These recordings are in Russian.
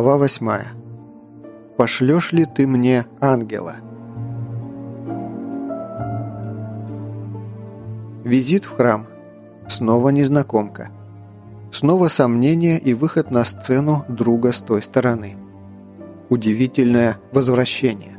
Глава восьмая. Пошлешь ли ты мне ангела? Визит в храм. Снова незнакомка. Снова сомнение и выход на сцену друга с той стороны. Удивительное возвращение.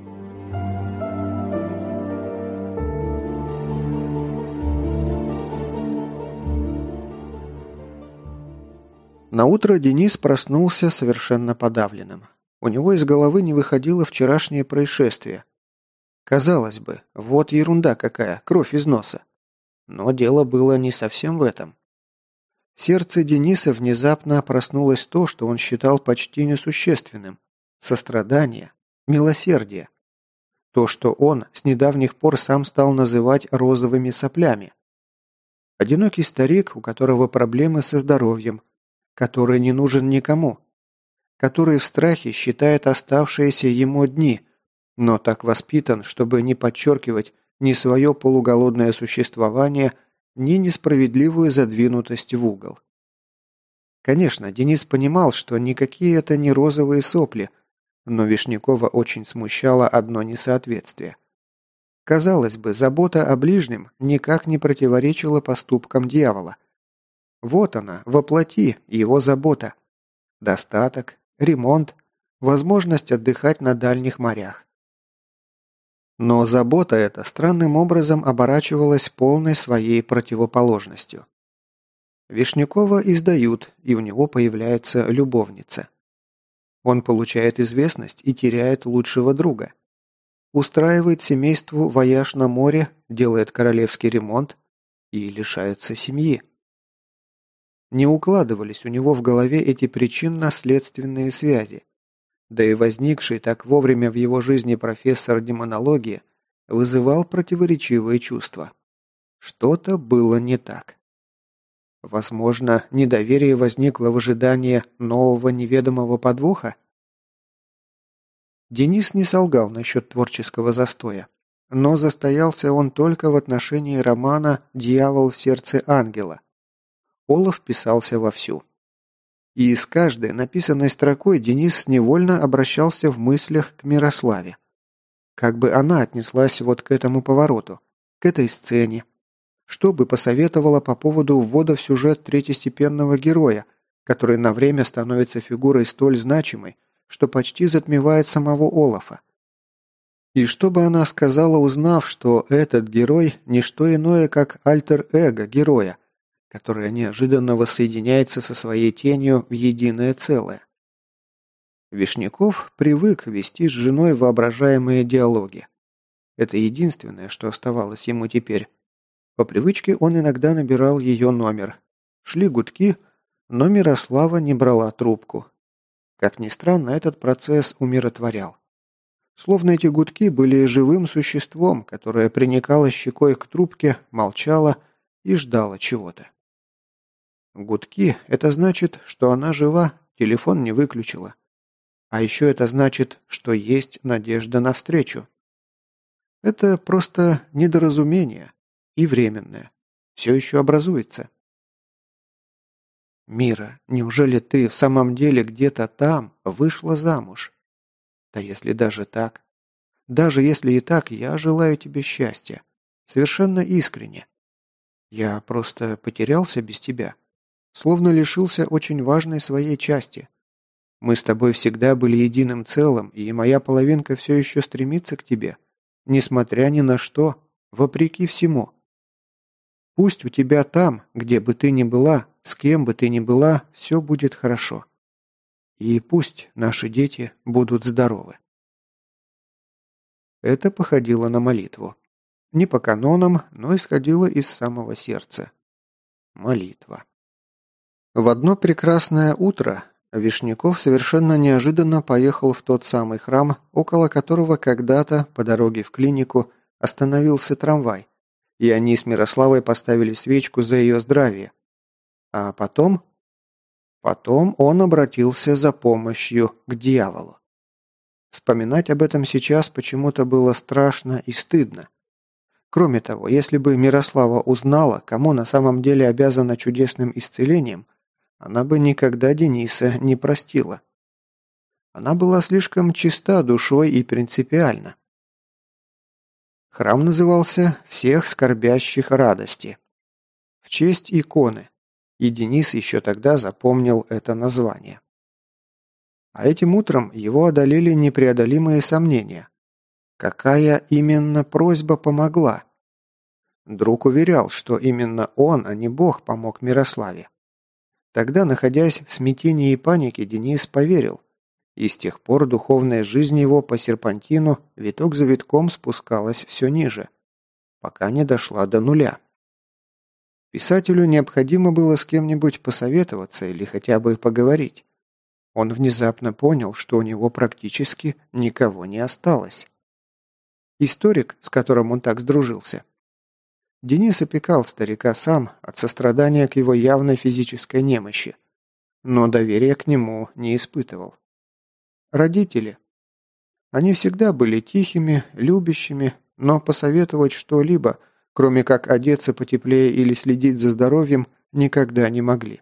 На утро Денис проснулся совершенно подавленным. У него из головы не выходило вчерашнее происшествие. Казалось бы, вот ерунда какая, кровь из носа. Но дело было не совсем в этом. Сердце Дениса внезапно проснулось то, что он считал почти несущественным – сострадание, милосердие. То, что он с недавних пор сам стал называть розовыми соплями. Одинокий старик, у которого проблемы со здоровьем – который не нужен никому, который в страхе считает оставшиеся ему дни, но так воспитан, чтобы не подчеркивать ни свое полуголодное существование, ни несправедливую задвинутость в угол. Конечно, Денис понимал, что никакие это не розовые сопли, но Вишнякова очень смущало одно несоответствие. Казалось бы, забота о ближнем никак не противоречила поступкам дьявола – вот она, воплоти, его забота. Достаток, ремонт, возможность отдыхать на дальних морях. Но забота эта странным образом оборачивалась полной своей противоположностью. Вишнякова издают, и у него появляется любовница. Он получает известность и теряет лучшего друга. Устраивает семейству вояж на море, делает королевский ремонт и лишается семьи. Не укладывались у него в голове эти причинно-следственные связи. Да и возникший так вовремя в его жизни профессор демонологии вызывал противоречивые чувства. Что-то было не так. Возможно, недоверие возникло в ожидании нового неведомого подвоха? Денис не солгал насчет творческого застоя. Но застоялся он только в отношении романа «Дьявол в сердце ангела», Олаф писался вовсю. И с каждой написанной строкой Денис невольно обращался в мыслях к Мирославе. Как бы она отнеслась вот к этому повороту, к этой сцене? Что бы посоветовала по поводу ввода в сюжет третьестепенного героя, который на время становится фигурой столь значимой, что почти затмевает самого Олафа? И что бы она сказала, узнав, что этот герой – не что иное, как альтер-эго героя, которая неожиданно воссоединяется со своей тенью в единое целое. Вишняков привык вести с женой воображаемые диалоги. Это единственное, что оставалось ему теперь. По привычке он иногда набирал ее номер. Шли гудки, но Мирослава не брала трубку. Как ни странно, этот процесс умиротворял. Словно эти гудки были живым существом, которое приникало щекой к трубке, молчало и ждало чего-то. Гудки – это значит, что она жива, телефон не выключила. А еще это значит, что есть надежда на встречу. Это просто недоразумение и временное. Все еще образуется. Мира, неужели ты в самом деле где-то там вышла замуж? Да если даже так. Даже если и так, я желаю тебе счастья. Совершенно искренне. Я просто потерялся без тебя словно лишился очень важной своей части. Мы с тобой всегда были единым целым, и моя половинка все еще стремится к тебе, несмотря ни на что, вопреки всему. Пусть у тебя там, где бы ты ни была, с кем бы ты ни была, все будет хорошо. И пусть наши дети будут здоровы. Это походило на молитву. Не по канонам, но исходило из самого сердца. Молитва. В одно прекрасное утро Вишняков совершенно неожиданно поехал в тот самый храм, около которого когда-то по дороге в клинику остановился трамвай, и они с Мирославой поставили свечку за ее здравие. А потом... Потом он обратился за помощью к дьяволу. Вспоминать об этом сейчас почему-то было страшно и стыдно. Кроме того, если бы Мирослава узнала, кому на самом деле обязана чудесным исцелением, она бы никогда Дениса не простила. Она была слишком чиста душой и принципиальна. Храм назывался «Всех скорбящих радости». В честь иконы, и Денис еще тогда запомнил это название. А этим утром его одолели непреодолимые сомнения. Какая именно просьба помогла? Друг уверял, что именно он, а не Бог, помог Мирославе. Тогда, находясь в смятении и панике, Денис поверил. И с тех пор духовная жизнь его по серпантину виток за витком спускалась все ниже, пока не дошла до нуля. Писателю необходимо было с кем-нибудь посоветоваться или хотя бы поговорить. Он внезапно понял, что у него практически никого не осталось. Историк, с которым он так сдружился, Денис опекал старика сам от сострадания к его явной физической немощи, но доверия к нему не испытывал. Родители. Они всегда были тихими, любящими, но посоветовать что-либо, кроме как одеться потеплее или следить за здоровьем, никогда не могли.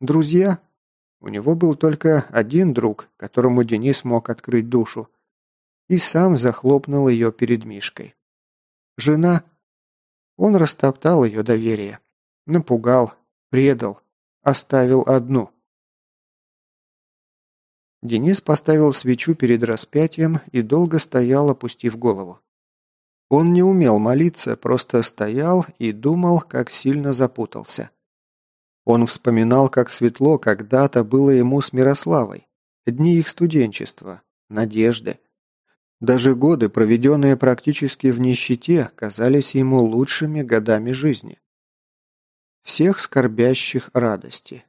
Друзья. У него был только один друг, которому Денис мог открыть душу, и сам захлопнул ее перед Мишкой. Жена – он растоптал ее доверие. Напугал, предал, оставил одну. Денис поставил свечу перед распятием и долго стоял, опустив голову. Он не умел молиться, просто стоял и думал, как сильно запутался. Он вспоминал, как светло когда-то было ему с Мирославой. Дни их студенчества, надежды, даже годы, проведенные практически в нищете, казались ему лучшими годами жизни. Всех скорбящих радости.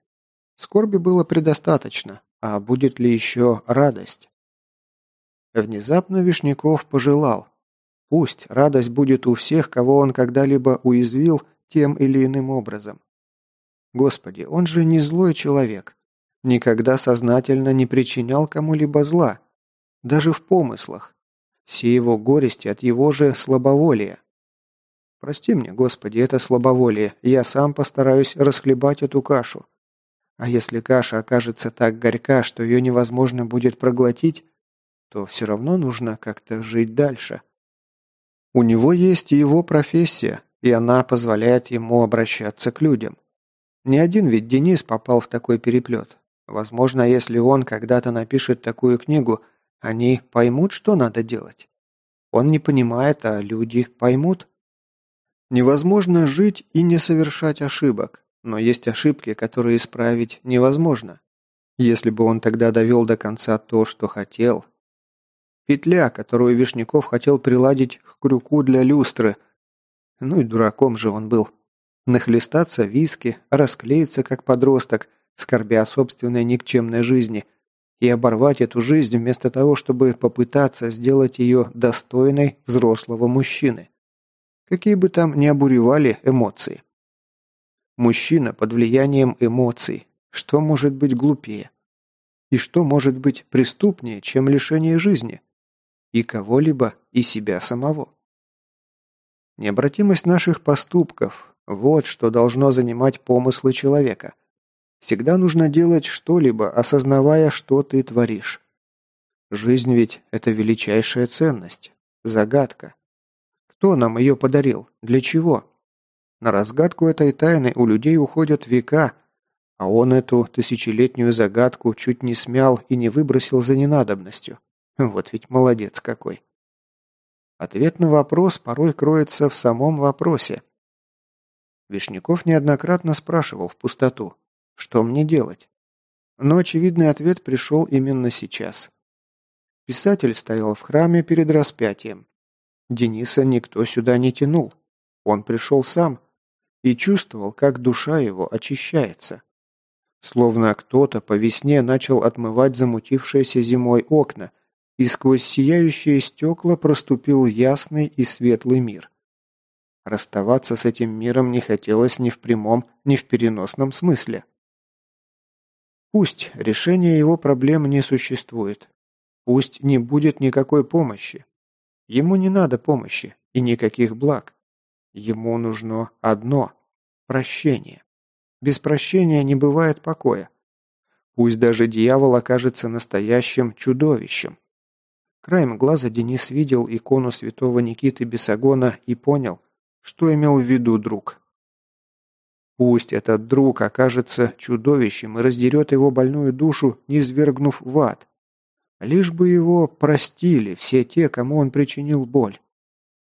Скорби было предостаточно, а будет ли еще радость? Внезапно Вишняков пожелал. Пусть радость будет у всех, кого он когда-либо уязвил тем или иным образом. Господи, он же не злой человек. Никогда сознательно не причинял кому-либо зла. Даже в помыслах. Все его горести от его же слабоволия. Прости мне, Господи, это слабоволие. Я сам постараюсь расхлебать эту кашу. А если каша окажется так горька, что ее невозможно будет проглотить, то все равно нужно как-то жить дальше. У него есть и его профессия, и она позволяет ему обращаться к людям. Не один ведь Денис попал в такой переплет. Возможно, если он когда-то напишет такую книгу – они поймут, что надо делать. Он не понимает, а люди поймут. Невозможно жить и не совершать ошибок, но есть ошибки, которые исправить невозможно. Если бы он тогда довел до конца то, что хотел. Петля, которую Вишняков хотел приладить к крюку для люстры. Ну и дураком же он был. Нахлестаться виски, расклеиться как подросток, скорбя о собственной никчемной жизни – и оборвать эту жизнь вместо того, чтобы попытаться сделать ее достойной взрослого мужчины. Какие бы там ни обуревали эмоции. Мужчина под влиянием эмоций. Что может быть глупее? И что может быть преступнее, чем лишение жизни? И кого-либо, и себя самого. Необратимость наших поступков – вот что должно занимать помыслы человека – Всегда нужно делать что-либо, осознавая, что ты творишь. Жизнь ведь – это величайшая ценность, загадка. Кто нам ее подарил? Для чего? На разгадку этой тайны у людей уходят века, а он эту тысячелетнюю загадку чуть не смял и не выбросил за ненадобностью. Вот ведь молодец какой. Ответ на вопрос порой кроется в самом вопросе. Вишняков неоднократно спрашивал в пустоту, что мне делать? Но очевидный ответ пришел именно сейчас. Писатель стоял в храме перед распятием. Дениса никто сюда не тянул. Он пришел сам и чувствовал, как душа его очищается. Словно кто-то по весне начал отмывать замутившиеся зимой окна, и сквозь сияющие стекла проступил ясный и светлый мир. Расставаться с этим миром не хотелось ни в прямом, ни в переносном смысле. Пусть решения его проблем не существует. Пусть не будет никакой помощи. Ему не надо помощи и никаких благ. Ему нужно одно – прощение. Без прощения не бывает покоя. Пусть даже дьявол окажется настоящим чудовищем. Краем глаза Денис видел икону святого Никиты Бесогона и понял, что имел в виду друг. Пусть этот друг окажется чудовищем и раздерет его больную душу, не свергнув в ад. Лишь бы его простили все те, кому он причинил боль.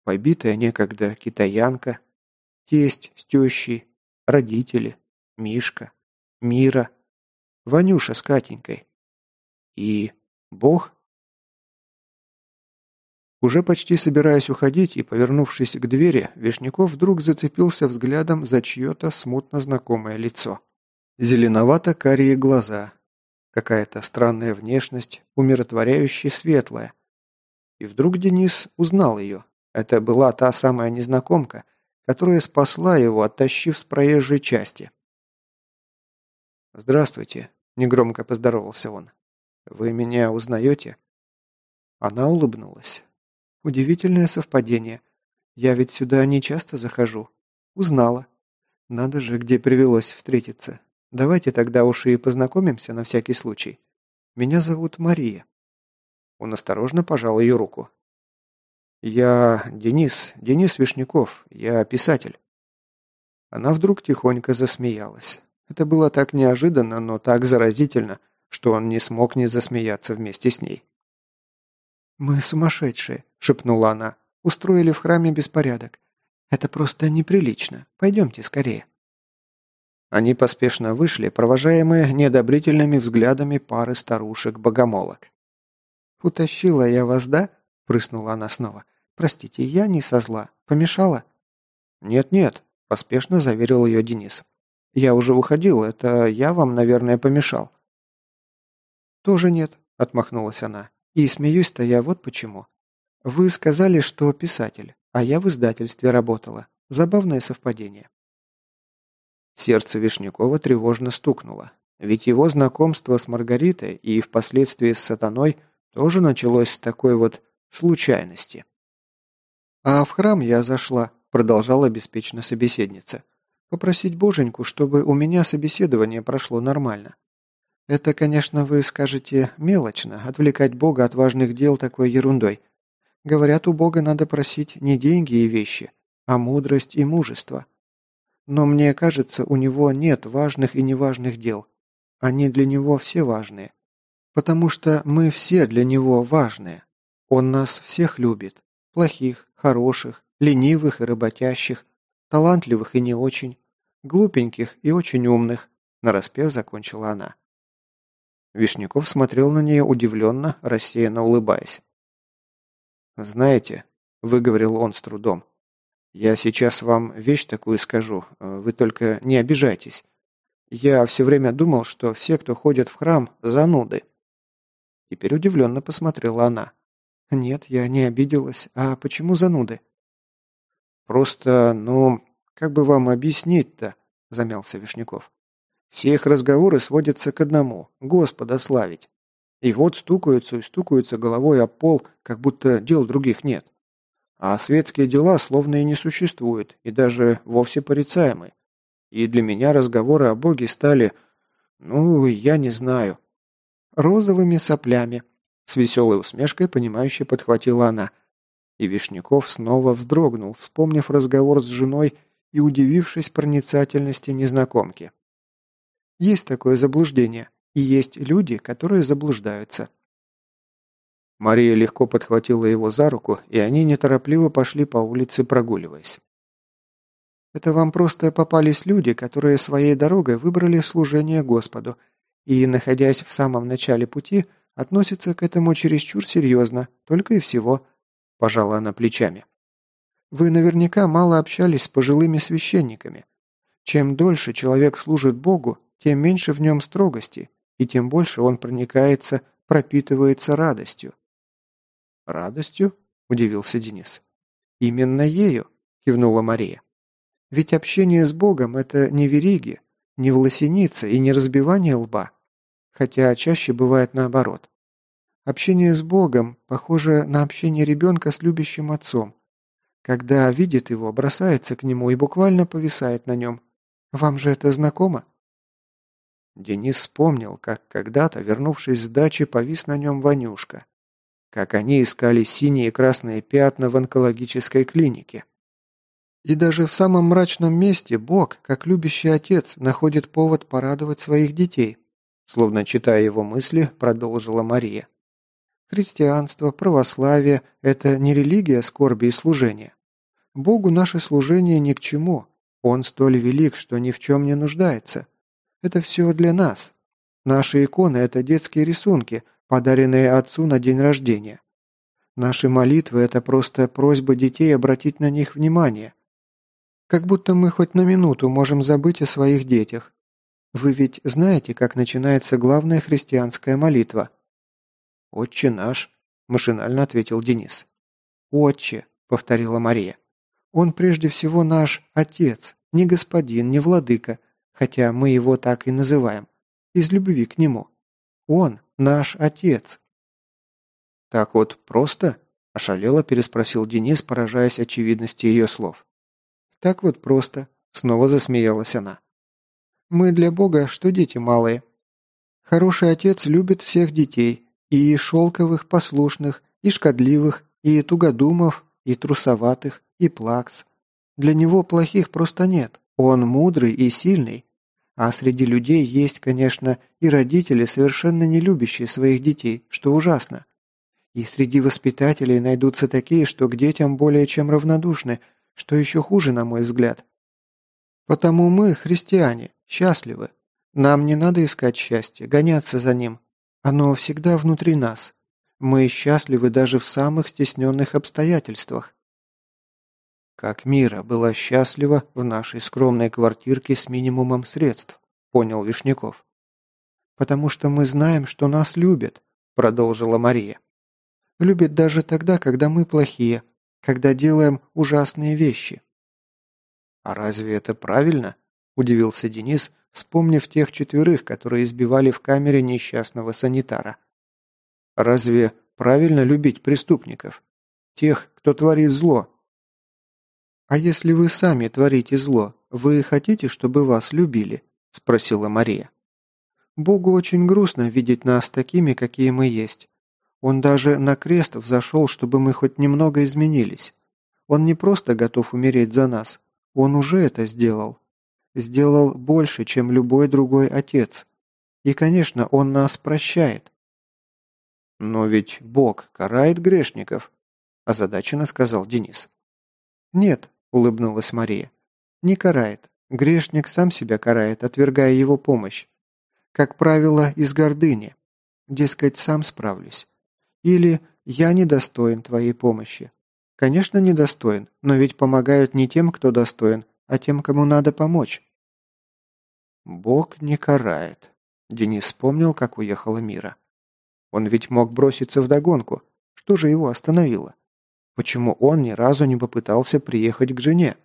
Побитая некогда китаянка, тесть с тещей, родители, Мишка, Мира, Ванюша с Катенькой. И Бог уже почти собираясь уходить и повернувшись к двери, Вишняков вдруг зацепился взглядом за чье-то смутно знакомое лицо. Зеленовато-карие глаза, какая-то странная внешность, умиротворяющая светлая. И вдруг Денис узнал ее. Это была та самая незнакомка, которая спасла его, оттащив с проезжей части. «Здравствуйте», – негромко поздоровался он. «Вы меня узнаете?» Она улыбнулась. Удивительное совпадение. Я ведь сюда не часто захожу. Узнала. Надо же, где привелось встретиться. Давайте тогда уж и познакомимся на всякий случай. Меня зовут Мария». Он осторожно пожал ее руку. «Я Денис, Денис Вишняков, я писатель». Она вдруг тихонько засмеялась. Это было так неожиданно, но так заразительно, что он не смог не засмеяться вместе с ней. «Мы сумасшедшие», – шепнула она. «Устроили в храме беспорядок. Это просто неприлично. Пойдемте скорее». Они поспешно вышли, провожаемые неодобрительными взглядами пары старушек-богомолок. «Утащила я вас, да?» – прыснула она снова. «Простите, я не со зла. Помешала?» «Нет-нет», – поспешно заверил ее Денис. «Я уже уходил. Это я вам, наверное, помешал». «Тоже нет», – отмахнулась она. И смеюсь-то я вот почему. Вы сказали, что писатель, а я в издательстве работала. Забавное совпадение. Сердце Вишнякова тревожно стукнуло. Ведь его знакомство с Маргаритой и впоследствии с сатаной тоже началось с такой вот случайности. «А в храм я зашла», – продолжала беспечно собеседница. «Попросить боженьку, чтобы у меня собеседование прошло нормально. Это, конечно, вы скажете мелочно, отвлекать Бога от важных дел такой ерундой. Говорят, у Бога надо просить не деньги и вещи, а мудрость и мужество. Но мне кажется, у него нет важных и неважных дел. Они для него все важные. Потому что мы все для него важные. Он нас всех любит. Плохих, хороших, ленивых и работящих, талантливых и не очень, глупеньких и очень умных, нараспев закончила она. Вишняков смотрел на нее удивленно, рассеянно улыбаясь. «Знаете», — выговорил он с трудом, — «я сейчас вам вещь такую скажу, вы только не обижайтесь. Я все время думал, что все, кто ходит в храм, зануды». Теперь удивленно посмотрела она. «Нет, я не обиделась. А почему зануды?» «Просто, ну, как бы вам объяснить-то?» – замялся Вишняков. Все их разговоры сводятся к одному – Господа славить. И вот стукаются и стукаются головой об пол, как будто дел других нет. А светские дела словно и не существуют, и даже вовсе порицаемы. И для меня разговоры о Боге стали, ну, я не знаю, розовыми соплями. С веселой усмешкой, понимающе подхватила она. И Вишняков снова вздрогнул, вспомнив разговор с женой и удивившись проницательности незнакомки. Есть такое заблуждение, и есть люди, которые заблуждаются. Мария легко подхватила его за руку, и они неторопливо пошли по улице, прогуливаясь. Это вам просто попались люди, которые своей дорогой выбрали служение Господу, и, находясь в самом начале пути, относятся к этому чересчур серьезно, только и всего, пожала она плечами. Вы наверняка мало общались с пожилыми священниками. Чем дольше человек служит Богу, тем меньше в нем строгости, и тем больше он проникается, пропитывается радостью. «Радостью?» – удивился Денис. «Именно ею», – кивнула Мария. «Ведь общение с Богом – это не вериги, не власеница и не разбивание лба, хотя чаще бывает наоборот. Общение с Богом похоже на общение ребенка с любящим отцом. Когда видит его, бросается к нему и буквально повисает на нем. Вам же это знакомо?» Денис вспомнил, как когда-то, вернувшись с дачи, повис на нем Ванюшка. Как они искали синие и красные пятна в онкологической клинике. И даже в самом мрачном месте Бог, как любящий отец, находит повод порадовать своих детей. Словно читая его мысли, продолжила Мария. Христианство, православие – это не религия скорби и служения. Богу наше служение ни к чему. Он столь велик, что ни в чем не нуждается. Это все для нас. Наши иконы – это детские рисунки, подаренные отцу на день рождения. Наши молитвы – это просто просьба детей обратить на них внимание. Как будто мы хоть на минуту можем забыть о своих детях. Вы ведь знаете, как начинается главная христианская молитва? «Отче наш», – машинально ответил Денис. «Отче», – повторила Мария. «Он прежде всего наш Отец, не господин, не владыка, хотя мы его так и называем, из любви к нему. Он наш Отец». «Так вот просто?» – ошалело переспросил Денис, поражаясь очевидности ее слов. «Так вот просто», – снова засмеялась она. «Мы для Бога, что дети малые. Хороший отец любит всех детей, и шелковых, послушных, и шкодливых, и тугодумов, и трусоватых, и плакс. Для него плохих просто нет. Он мудрый и сильный. А среди людей есть, конечно, и родители, совершенно не любящие своих детей, что ужасно. И среди воспитателей найдутся такие, что к детям более чем равнодушны, что еще хуже, на мой взгляд. Потому мы, христиане, счастливы. Нам не надо искать счастье, гоняться за ним, оно всегда внутри нас. Мы счастливы даже в самых стесненных обстоятельствах. Как Мира была счастлива в нашей скромной квартирке с минимумом средств, понял Вишняков. Потому что мы знаем, что нас любят, продолжила Мария. Любят даже тогда, когда мы плохие, когда делаем ужасные вещи. А разве это правильно? Удивился Денис, вспомнив тех четверых, которые избивали в камере несчастного санитара. Разве правильно любить преступников? Тех, кто творит зло? «А если вы сами творите зло, вы хотите, чтобы вас любили?» – спросила Мария. «Богу очень грустно видеть нас такими, какие мы есть. Он даже на крест взошел, чтобы мы хоть немного изменились. Он не просто готов умереть за нас, он уже это сделал сделал больше, чем любой другой отец. И, конечно, он нас прощает. «Но ведь Бог карает грешников», – озадаченно сказал Денис. «Нет», – улыбнулась Мария, – «не карает. Грешник сам себя карает, отвергая его помощь. Как правило, из гордыни. Дескать, сам справлюсь. Или «я недостоин твоей помощи». Конечно, недостоин, но ведь помогают не тем, кто достоин, а тем, кому надо помочь. Бог не карает. Денис вспомнил, как уехала Мира. Он ведь мог броситься в догонку. Что же его остановило? Почему он ни разу не попытался приехать к жене?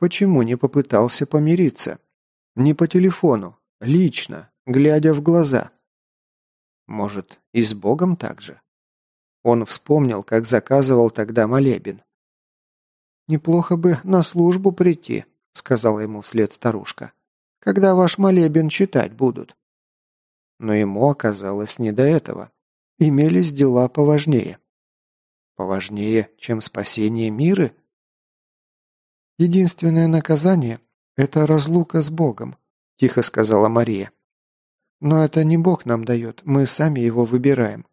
Почему не попытался помириться? Не по телефону, лично, глядя в глаза. Может, и с Богом так же? Он вспомнил, как заказывал тогда молебен. «Неплохо бы на службу прийти», — сказала ему вслед старушка когда ваш молебен читать будут». Но ему оказалось не до этого. Имелись дела поважнее. Поважнее, чем спасение мира? «Единственное наказание – это разлука с Богом», – тихо сказала Мария. «Но это не Бог нам дает, мы сами его выбираем.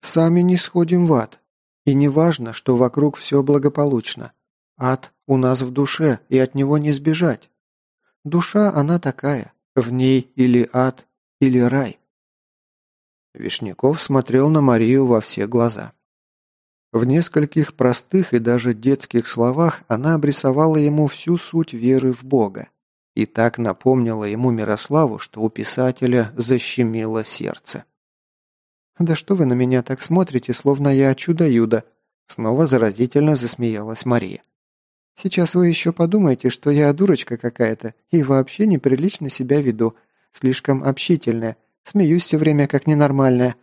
Сами не сходим в ад. И не важно, что вокруг все благополучно. Ад у нас в душе, и от него не сбежать. Душа она такая, в ней или ад, или рай. Вишняков смотрел на Марию во все глаза. В нескольких простых и даже детских словах она обрисовала ему всю суть веры в Бога и так напомнила ему Мирославу, что у писателя защемило сердце. «Да что вы на меня так смотрите, словно я чудо-юдо?» Снова заразительно засмеялась Мария. Сейчас вы еще подумаете, что я дурочка какая-то и вообще неприлично себя веду, слишком общительная, смеюсь все время как ненормальная».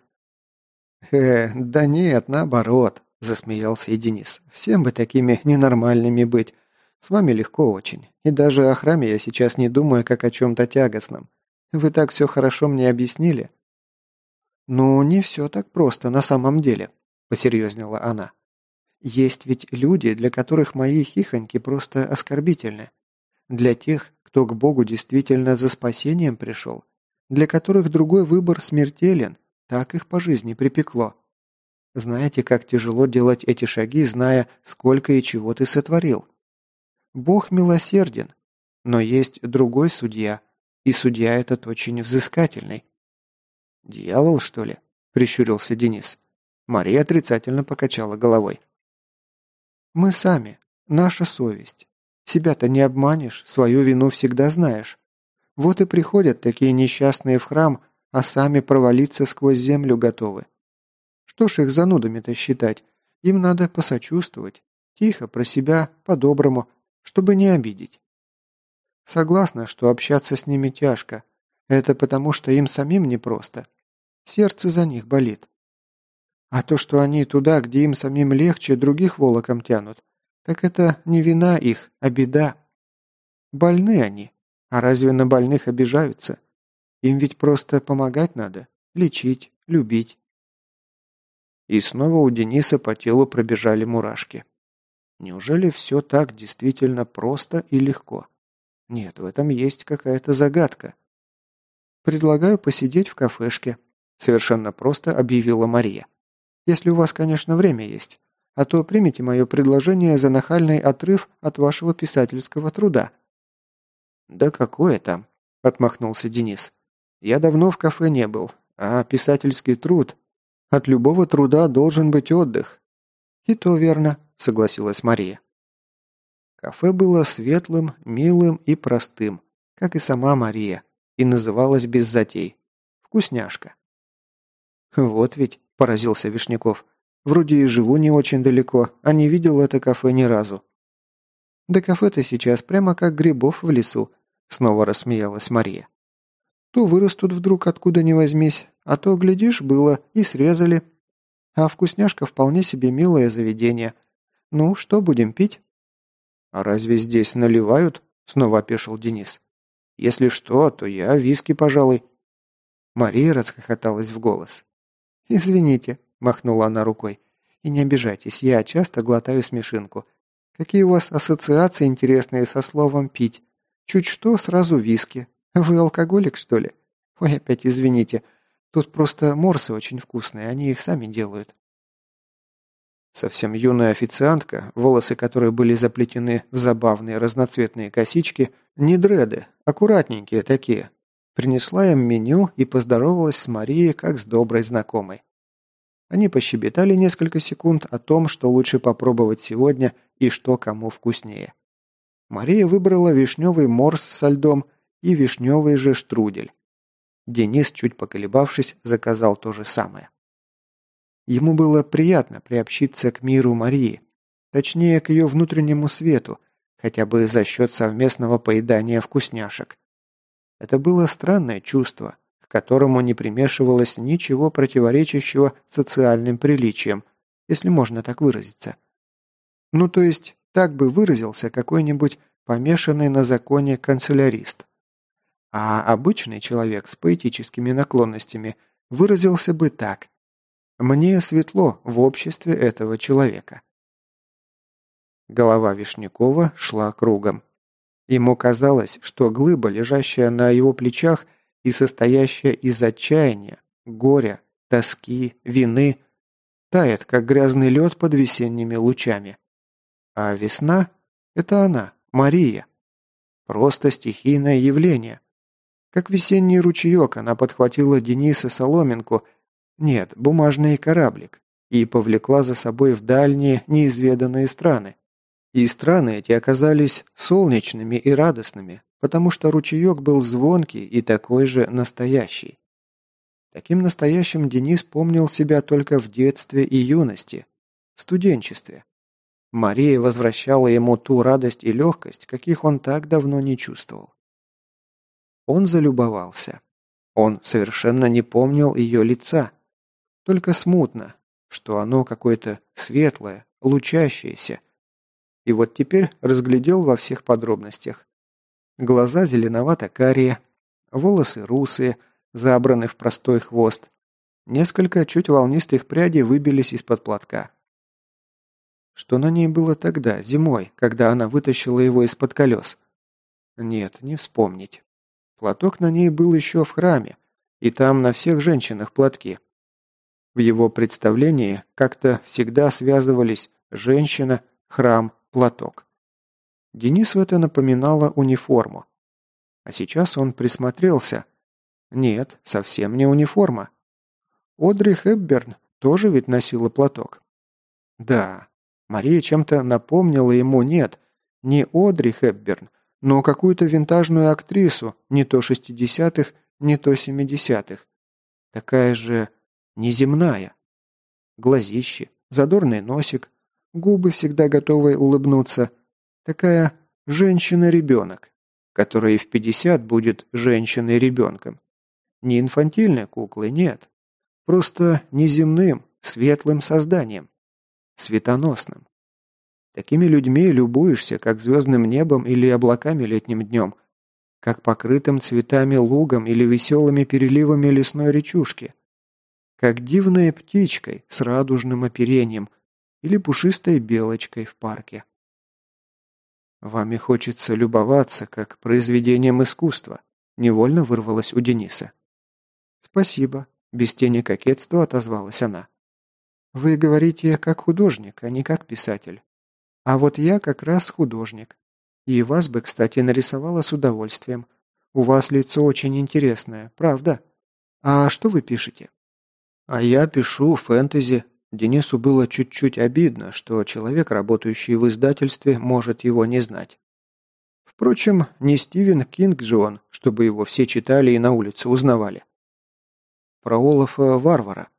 «Э, да нет, наоборот», – засмеялся и Денис. «Всем бы такими ненормальными быть. С вами легко очень. И даже о храме я сейчас не думаю, как о чем-то тягостном. Вы так все хорошо мне объяснили». «Ну, не все так просто на самом деле», – посерьезнела она. «Есть ведь люди, для которых мои хихоньки просто оскорбительны. Для тех, кто к Богу действительно за спасением пришел, для которых другой выбор смертелен, так их по жизни припекло. Знаете, как тяжело делать эти шаги, зная, сколько и чего ты сотворил? Бог милосерден, но есть другой судья, и судья этот очень взыскательный. «Дьявол, что ли?» – прищурился Денис. Мария отрицательно покачала головой. «Мы сами, наша совесть. Себя-то не обманешь, свою вину всегда знаешь. Вот и приходят такие несчастные в храм, а сами провалиться сквозь землю готовы. Что ж их занудами-то считать? Им надо посочувствовать. Тихо, про себя, по-доброму, чтобы не обидеть. Согласна, что общаться с ними тяжко. Это потому, что им самим непросто. Сердце за них болит. А то, что они туда, где им самим легче, других волоком тянут, так это не вина их, а беда. Больны они. А разве на больных обижаются? Им ведь просто помогать надо. Лечить, любить. И снова у Дениса по телу пробежали мурашки. Неужели все так действительно просто и легко? Нет, в этом есть какая-то загадка. «Предлагаю посидеть в кафешке», – совершенно просто объявила Мария. «Если у вас, конечно, время есть а то примите мое предложение за нахальный отрыв от вашего писательского труда». «Да какое там?» – отмахнулся Денис. «Я давно в кафе не был, а писательский труд... От любого труда должен быть отдых». «И то верно», – согласилась Мария. Кафе было светлым, милым и простым, как и сама Мария, и называлось без затей. «Вкусняшка». «Вот ведь», – поразился Вишняков, – Вроде и живу не очень далеко, а не видел это кафе ни разу». «Да кафе-то сейчас прямо как грибов в лесу», — снова рассмеялась Мария. «То вырастут вдруг откуда ни возьмись, а то, глядишь, было, и срезали. А вкусняшка вполне себе милое заведение. Ну, что будем пить?» «А разве здесь наливают?» — снова опешил Денис. «Если что, то я виски, пожалуй». Мария расхохоталась в голос. «Извините», – махнула она рукой. «И не обижайтесь, я часто глотаю смешинку. Какие у вас ассоциации интересные со словом «пить»? Чуть что, сразу виски. Вы алкоголик, что ли? Ой, опять извините. Тут просто морсы очень вкусные, они их сами делают». Совсем юная официантка, волосы которой были заплетены в забавные разноцветные косички, не дреды, аккуратненькие такие, принесла им меню и поздоровалась с Марией как с доброй знакомой. Они пощебетали несколько секунд о том, что лучше попробовать сегодня и что кому вкуснее. Мария выбрала вишневый морс со льдом и вишневый же штрудель. Денис, чуть поколебавшись, заказал то же самое. Ему было приятно приобщиться к миру Марии, точнее, к ее внутреннему свету, хотя бы за счет совместного поедания вкусняшек. Это было странное чувство – которому не примешивалось ничего противоречащего социальным приличиям, если можно так выразиться. Ну, то есть, так бы выразился какой-нибудь помешанный на законе канцелярист. А обычный человек с поэтическими наклонностями выразился бы так. «Мне светло в обществе этого человека». Голова Вишнякова шла кругом. Ему казалось, что глыба, лежащая на его плечах – и состоящая из отчаяния, горя, тоски, вины, тает, как грязный лед под весенними лучами. А весна – это она, Мария. Просто стихийное явление. Как весенний ручеек она подхватила Дениса Соломинку, нет, бумажный кораблик, и повлекла за собой в дальние, неизведанные страны. И страны эти оказались солнечными и радостными, потому что ручеек был звонкий и такой же настоящий. Таким настоящим Денис помнил себя только в детстве и юности, студенчестве. Мария возвращала ему ту радость и легкость, каких он так давно не чувствовал. Он залюбовался. Он совершенно не помнил ее лица, только смутно, что оно какое-то светлое, лучащееся. И вот теперь разглядел во всех подробностях. Глаза зеленовато-карие, волосы русые, забраны в простой хвост. Несколько чуть волнистых прядей выбились из-под платка. Что на ней было тогда, зимой, когда она вытащила его из-под колес? Нет, не вспомнить. Платок на ней был еще в храме, и там на всех женщинах платки. В его представлении как-то всегда связывались женщина, храм, платок. Денису это напоминало униформу. А сейчас он присмотрелся. Нет, совсем не униформа. Одри Хепберн тоже ведь носила платок. Да, Мария чем-то напомнила ему, нет, не Одри Хепберн, но какую-то винтажную актрису, не то шестидесятых, не то семидесятых. Такая же неземная. Глазище, задорный носик, губы всегда готовые улыбнуться. Такая женщина-ребенок, которая и в пятьдесят будет женщиной-ребенком. Не инфантильной куклой, нет. Просто неземным, светлым созданием светоносным. Такими людьми любуешься, как звездным небом или облаками летним днем, как покрытым цветами лугом или веселыми переливами лесной речушки, как дивной птичкой с радужным оперением или пушистой белочкой в парке. «Вами хочется любоваться, как произведением искусства», — невольно вырвалось у Дениса. «Спасибо», — без тени кокетства отозвалась она. Вы говорите как художник, а не как писатель. А вот я как раз художник. И вас бы, кстати, нарисовала с удовольствием. У вас лицо очень интересное, правда? А что вы пишете? А я пишу фэнтези. Денису было чуть-чуть обидно, что человек, работающий в издательстве, может его не знать. Впрочем, не Стивен Кинг же он, чтобы его все читали и на улице узнавали. Про Олафа Варвара.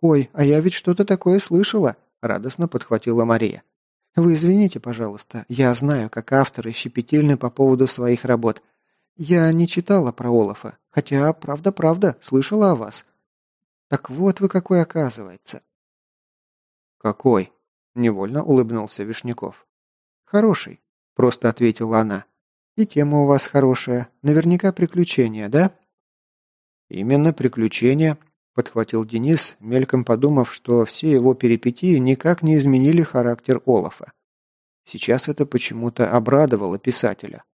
«Ой, а я ведь что-то такое слышала», – радостно подхватила Мария. «Вы извините, пожалуйста, я знаю, как авторы щепетильны по поводу своих работ. Я не читала про Олафа, хотя, правда-правда, слышала о вас. Так вот вы какой оказывается». «Какой?» – невольно улыбнулся Вишняков. «Хороший», – просто ответила она. «И тема у вас хорошая. Наверняка приключения, да?» «Именно приключения», подхватил Денис, мельком подумав, что все его перипетии никак не изменили характер Олафа. Сейчас это почему-то обрадовало писателя.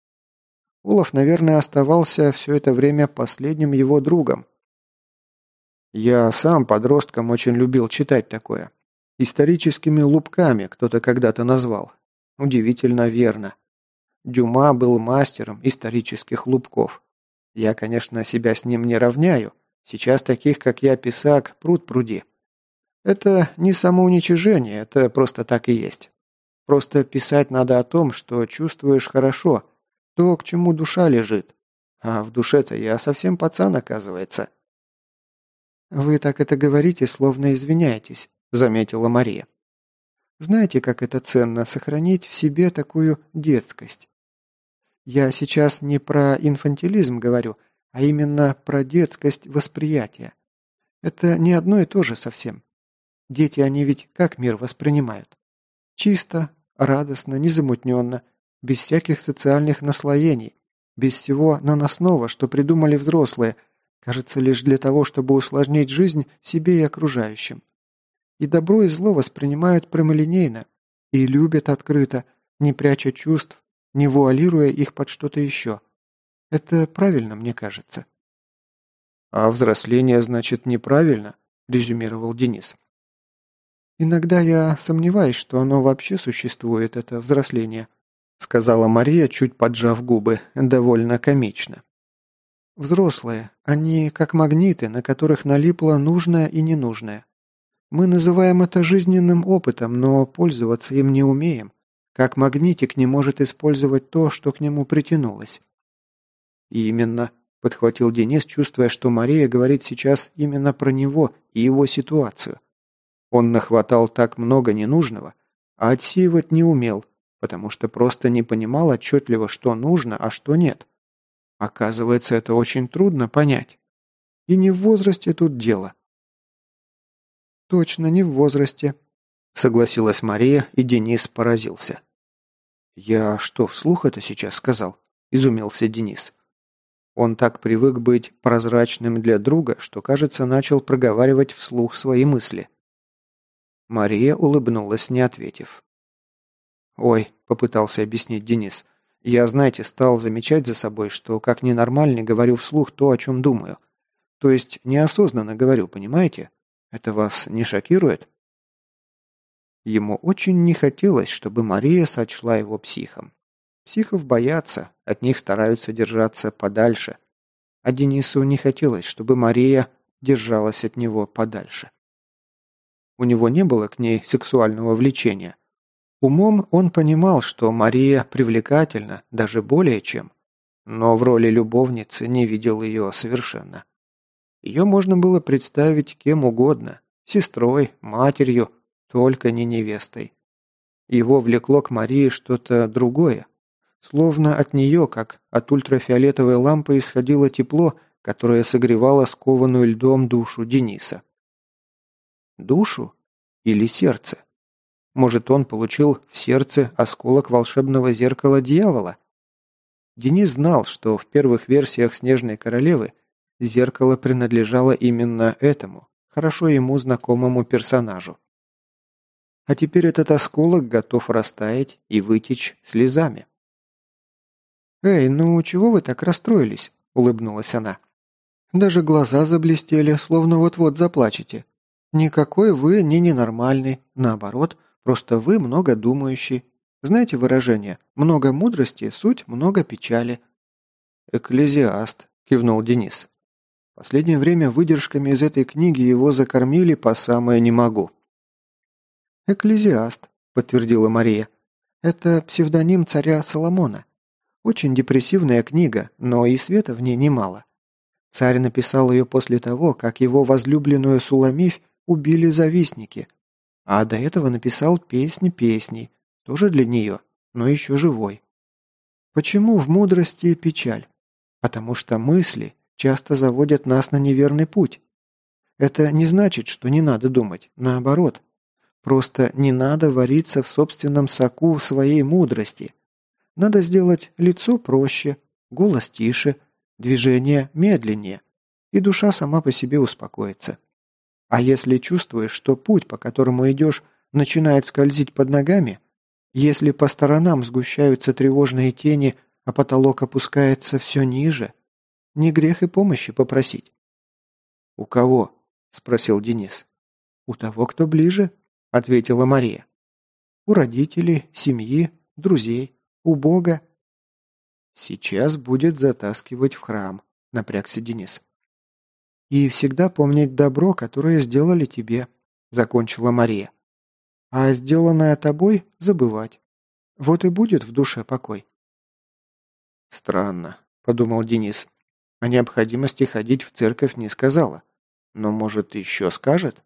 Олаф, наверное, оставался все это время последним его другом. Я сам подростком очень любил читать такое. Историческими лупками кто-то когда-то назвал. Удивительно верно. Дюма был мастером исторических лупков. Я, конечно, себя с ним не равняю, Сейчас таких, как я, писак, пруд пруди. Это не самоуничижение, это просто так и есть. Просто писать надо о том, что чувствуешь хорошо, то, к чему душа лежит. А в душе-то я совсем пацан, оказывается. «Вы так это говорите, словно извиняетесь», — заметила Мария. «Знаете, как это ценно, сохранить в себе такую детскость? Я сейчас не про инфантилизм говорю, — а именно про детскость восприятия. Это не одно и то же совсем. Дети, они ведь как мир воспринимают? Чисто, радостно, незамутненно, без всяких социальных наслоений, без всего наносного, что придумали взрослые, кажется, лишь для того, чтобы усложнить жизнь себе и окружающим. И добро и зло воспринимают прямолинейно, и любят открыто, не пряча чувств, не вуалируя их под что-то еще – это правильно, мне кажется». «А взросление, значит, неправильно?» – резюмировал Денис. «Иногда я сомневаюсь, что оно вообще существует, это взросление», – сказала Мария, чуть поджав губы, довольно комично. «Взрослые, они как магниты, на которых налипло нужное и ненужное. Мы называем это жизненным опытом, но пользоваться им не умеем, как магнитик не может использовать то, что к нему притянулось. «Именно», – подхватил Денис, чувствуя, что Мария говорит сейчас именно про него и его ситуацию. Он нахватал так много ненужного, а отсеивать не умел, потому что просто не понимал отчетливо, что нужно, а что нет. Оказывается, это очень трудно понять. И не в возрасте тут дело. «Точно, не в возрасте», – согласилась Мария, и Денис поразился. «Я что, вслух это сейчас сказал?» – изумился Денис. Он так привык быть прозрачным для друга, что, кажется, начал проговаривать вслух свои мысли. Мария улыбнулась, не ответив. «Ой», — попытался объяснить Денис, — «я, знаете, стал замечать за собой, что как ненормальный говорю вслух то, о чем думаю. То есть неосознанно говорю, понимаете? Это вас не шокирует?» Ему очень не хотелось, чтобы Мария сочла его психом. Психов боятся, от них стараются держаться подальше. А Денису не хотелось, чтобы Мария держалась от него подальше. У него не было к ней сексуального влечения. Умом он понимал, что Мария привлекательна, даже более чем. Но в роли любовницы не видел ее совершенно. Ее можно было представить кем угодно – сестрой, матерью, только не невестой. Его влекло к Марии что-то другое, Словно от нее, как от ультрафиолетовой лампы, исходило тепло, которое согревало скованную льдом душу Дениса. Душу? Или сердце? Может, он получил в сердце осколок волшебного зеркала дьявола? Денис знал, что в первых версиях «Снежной королевы» зеркало принадлежало именно этому, хорошо ему знакомому персонажу. А теперь этот осколок готов растаять и вытечь слезами. «Эй, ну чего вы так расстроились?» – улыбнулась она. «Даже глаза заблестели, словно вот-вот заплачете. Никакой вы не ненормальный, наоборот, просто вы много думающий. Знаете выражение «много мудрости, суть много печали». «Экклезиаст», – кивнул Денис. Последнее время выдержками из этой книги его закормили по самое не могу. «Экклезиаст», – подтвердила Мария. «Это псевдоним царя Соломона. Очень депрессивная книга, но и света в ней немало. Царь написал ее после того, как его возлюбленную Суламифь убили завистники. А до этого написал песни песней, тоже для нее, но еще живой. Почему в мудрости печаль? Потому что мысли часто заводят нас на неверный путь. Это не значит, что не надо думать, наоборот. Просто не надо вариться в собственном соку своей мудрости – надо сделать лицо проще, голос тише, движение медленнее, и душа сама по себе успокоится. А если чувствуешь, что путь, по которому идешь, начинает скользить под ногами, если по сторонам сгущаются тревожные тени, а потолок опускается все ниже, не грех и помощи попросить. «У кого?» – спросил Денис. «У того, кто ближе», – ответила Мария. «У родителей, семьи, друзей. У Бога...» «Сейчас будет затаскивать в храм», — напрягся Денис. «И всегда помнить добро, которое сделали тебе», — закончила Мария. «А сделанное тобой забывать. Вот и будет в душе покой». «Странно», — подумал Денис. О необходимости ходить в церковь не сказала. Но, может, еще скажет?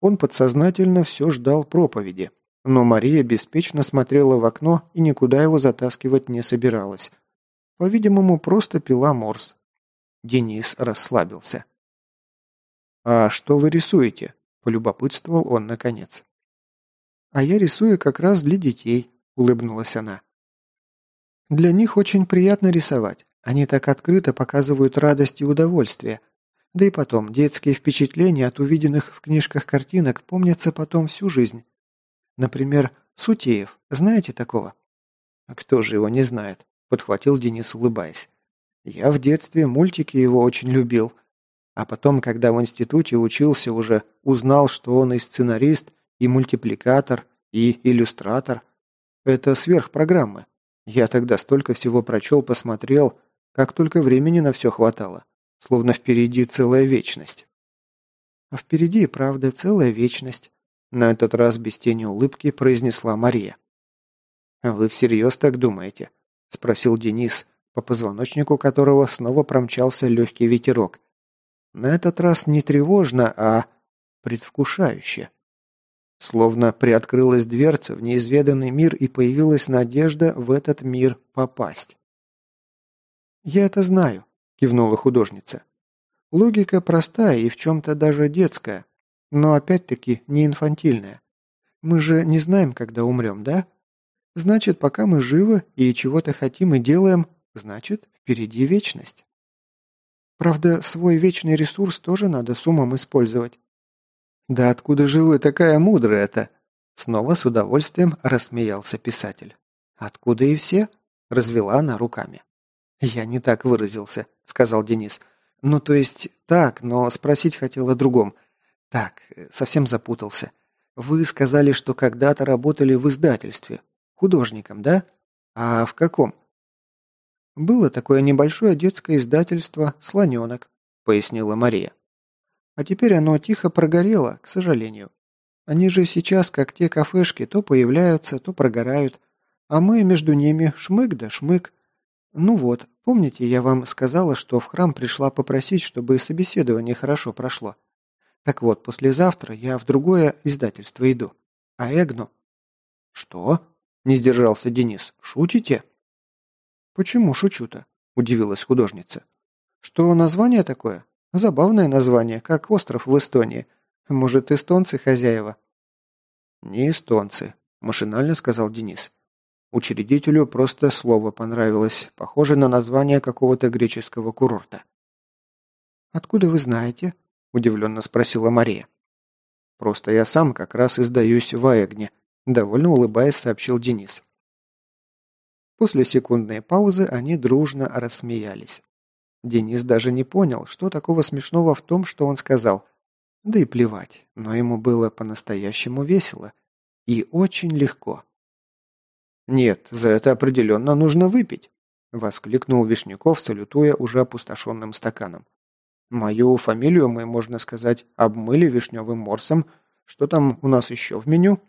Он подсознательно все ждал проповеди, но Мария беспечно смотрела в окно и никуда его затаскивать не собиралась. По-видимому, просто пила морс. Денис расслабился. «А что вы рисуете?» – полюбопытствовал он наконец. «А я рисую как раз для детей», – улыбнулась она. «Для них очень приятно рисовать. Они так открыто показывают радость и удовольствие. Да и потом, детские впечатления от увиденных в книжках картинок помнятся потом всю жизнь. Например, Сутеев. Знаете такого?» «А кто же его не знает?» – подхватил Денис, улыбаясь. «Я в детстве мультики его очень любил. А потом, когда в институте учился, уже узнал, что он и сценарист, и мультипликатор, и иллюстратор. Это сверхпрограммы. Я тогда столько всего прочел, посмотрел, как только времени на все хватало. Словно впереди целая вечность». «А впереди, правда, целая вечность», на этот раз без тени улыбки произнесла Мария. «Вы всерьез так думаете?» – спросил Денис, по позвоночнику которого снова промчался легкий ветерок. На этот раз не тревожно, а предвкушающе. Словно приоткрылась дверца в неизведанный мир и появилась надежда в этот мир попасть. «Я это знаю», – кивнула художница. «Логика простая и в чем-то даже детская. Но опять-таки не инфантильная. Мы же не знаем, когда умрем, да? Значит, пока мы живы и чего-то хотим и делаем, значит, Впереди вечность. Правда, свой вечный ресурс тоже надо с умом использовать. «Да откуда же вы такая мудрая-то?» Снова с удовольствием рассмеялся писатель. «Откуда и все?» – развела она руками. «Я не так выразился», – сказал Денис. «Ну, то есть так, но спросить хотел о другом. Так, совсем запутался. Вы сказали, что когда-то работали в издательстве. Художником, да? А в каком?» «Было такое небольшое детское издательство «Слоненок», – пояснила Мария. «А теперь оно тихо прогорело, к сожалению. Они же сейчас, как те кафешки, то появляются, то прогорают, а мы между ними шмык да шмык. Ну вот, помните, я вам сказала, что в храм пришла попросить, чтобы собеседование хорошо прошло? Так вот, послезавтра я в другое издательство иду. А Эгну... Что? Не сдержался Денис. Шутите? Почему шучу-то? Удивилась художница. Что название такое? Забавное название, как остров в Эстонии. Может, эстонцы хозяева?» «Не эстонцы», – машинально сказал Денис. Учредителю просто слово понравилось, похоже на название какого-то греческого курорта. «Откуда вы знаете?» – удивленно спросила Мария. «Просто я сам как раз издаюсь в Аэгне», – довольно улыбаясь, сообщил Денис. После секундной паузы они дружно рассмеялись. Денис даже не понял, что такого смешного в том, что он сказал – да и плевать, но ему было по-настоящему весело. И очень легко. «Нет, за это определенно нужно выпить», – воскликнул Вишняков, салютуя уже опустошенным стаканом. «Мою фамилию мы, можно сказать, обмыли вишневым морсом. Что там у нас еще в меню?»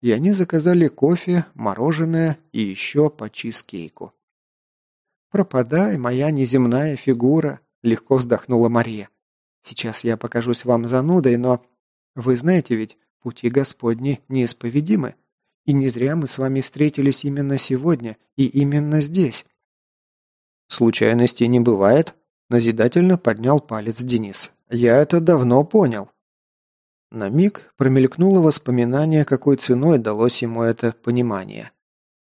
И они заказали кофе, мороженое и еще по чизкейку. «Пропадай, моя неземная фигура», – легко вздохнула Мария. Сейчас я покажусь вам занудой, но... Вы знаете ведь, пути Господни неисповедимы. И не зря мы с вами встретились именно сегодня и именно здесь. Случайностей не бывает, назидательно поднял палец Денис. Я это давно понял. На миг промелькнуло воспоминание, какой ценой далось ему это понимание.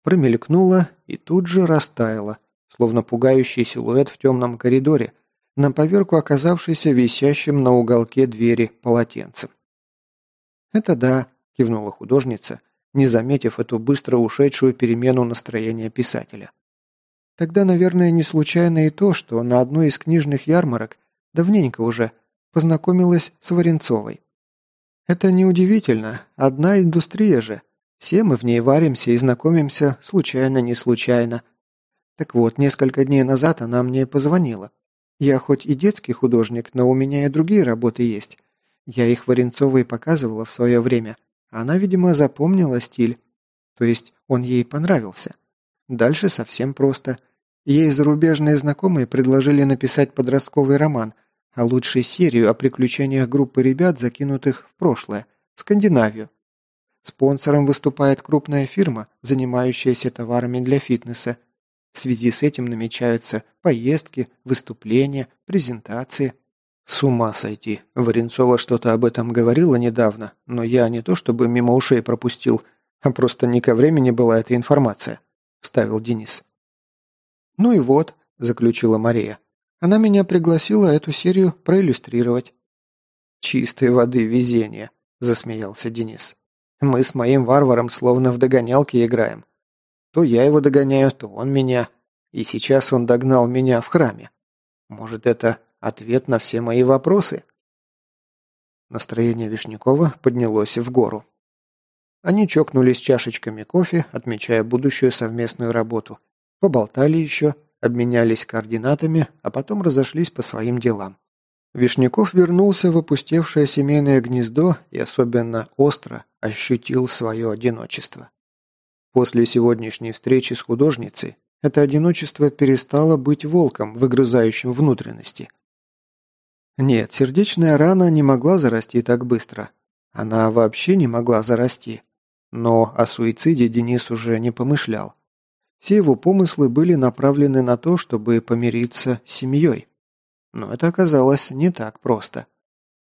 Промелькнуло и тут же растаяло, словно пугающий силуэт в темном коридоре – на поверку оказавшийся висящим на уголке двери полотенцем. «Это да», – кивнула художница, не заметив эту быстро ушедшую перемену настроения писателя. «Тогда, наверное, не случайно и то, что на одной из книжных ярмарок, давненько уже, познакомилась с Варенцовой. Это неудивительно, одна индустрия же. Все мы в ней варимся и знакомимся случайно-не случайно. Так вот, несколько дней назад она мне позвонила. Я хоть и детский художник, но у меня и другие работы есть. Я их Варенцовой показывала в свое время. Она, видимо, запомнила стиль. То есть он ей понравился. Дальше совсем просто. Ей зарубежные знакомые предложили написать подростковый роман, а лучше серию о приключениях группы ребят, закинутых в прошлое, Скандинавию. Спонсором выступает крупная фирма, занимающаяся товарами для фитнеса, в связи с этим намечаются поездки, выступления, презентации. С ума сойти. Варенцова что-то об этом говорила недавно, но я не то чтобы мимо ушей пропустил, а просто не ко времени была эта информация, вставил Денис. Ну и вот, заключила Мария. Она меня пригласила эту серию проиллюстрировать. Чистой воды везение, засмеялся Денис. Мы с моим варваром словно в догонялки играем. То я его догоняю, то он меня. И сейчас он догнал меня в храме. Может, это ответ на все мои вопросы? Настроение Вишнякова поднялось в гору. Они чокнулись чашечками кофе, отмечая будущую совместную работу. Поболтали еще, обменялись координатами, а потом разошлись по своим делам. Вишняков вернулся в опустевшее семейное гнездо и особенно остро ощутил свое одиночество. После сегодняшней встречи с художницей это одиночество перестало быть волком, выгрызающим внутренности. Нет, сердечная рана не могла зарасти так быстро. Она вообще не могла зарасти. Но о суициде Денис уже не помышлял. Все его помыслы были направлены на то, чтобы помириться с семьей. Но это оказалось не так просто.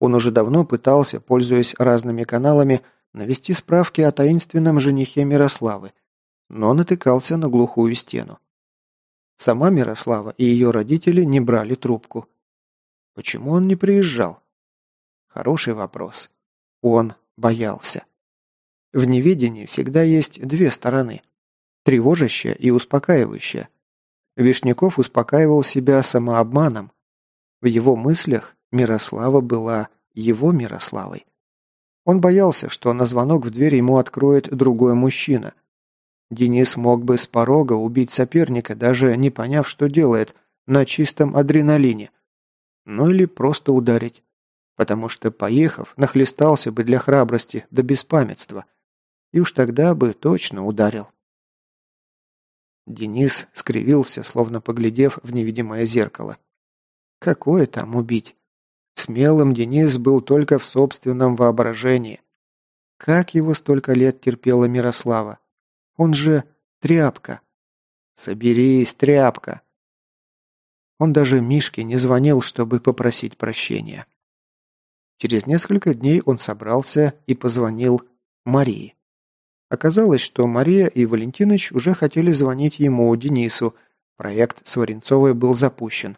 Он уже давно пытался, пользуясь разными каналами, навести справки о таинственном женихе Мирославы, но натыкался на глухую стену. Сама Мирослава и ее родители не брали трубку. Почему он не приезжал? Хороший вопрос. Он боялся. В неведении всегда есть две стороны. Тревожащая и успокаивающая. Вишняков успокаивал себя самообманом. В его мыслях Мирослава была его Мирославой. Он боялся, что на звонок в дверь ему откроет другой мужчина. Денис мог бы с порога убить соперника, даже не поняв, что делает, на чистом адреналине. Ну или просто ударить. Потому что, поехав, нахлестался бы для храбрости до беспамятства. И уж тогда бы точно ударил. Денис скривился, словно поглядев в невидимое зеркало. Какое там убить? Смелым Денис был только в собственном воображении. Как его столько лет терпела Мирослава? Он же тряпка. Соберись, тряпка. Он даже Мишке не звонил, чтобы попросить прощения. Через несколько дней он собрался и позвонил Марии. Оказалось, что Мария и Валентинович уже хотели звонить ему, Денису. Проект с Варенцовой был запущен.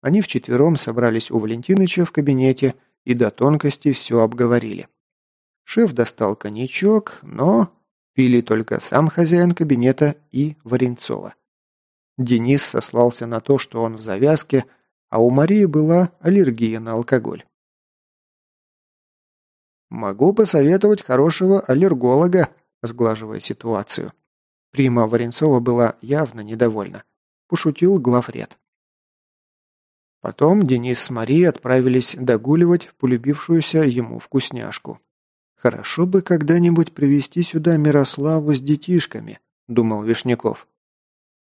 Они вчетвером собрались у Валентиныча в кабинете и до тонкости все обговорили. Шеф достал коньячок, но пили только сам хозяин кабинета и Варенцова. Денис сослался на то, что он в завязке, а у Марии была аллергия на алкоголь. «Могу посоветовать хорошего аллерголога», – сглаживая ситуацию. Прима Варенцова была явно недовольна. Пошутил главред. Потом Денис с Марией отправились догуливать полюбившуюся ему вкусняшку. «Хорошо бы когда-нибудь привести сюда Мирославу с детишками», – думал Вишняков.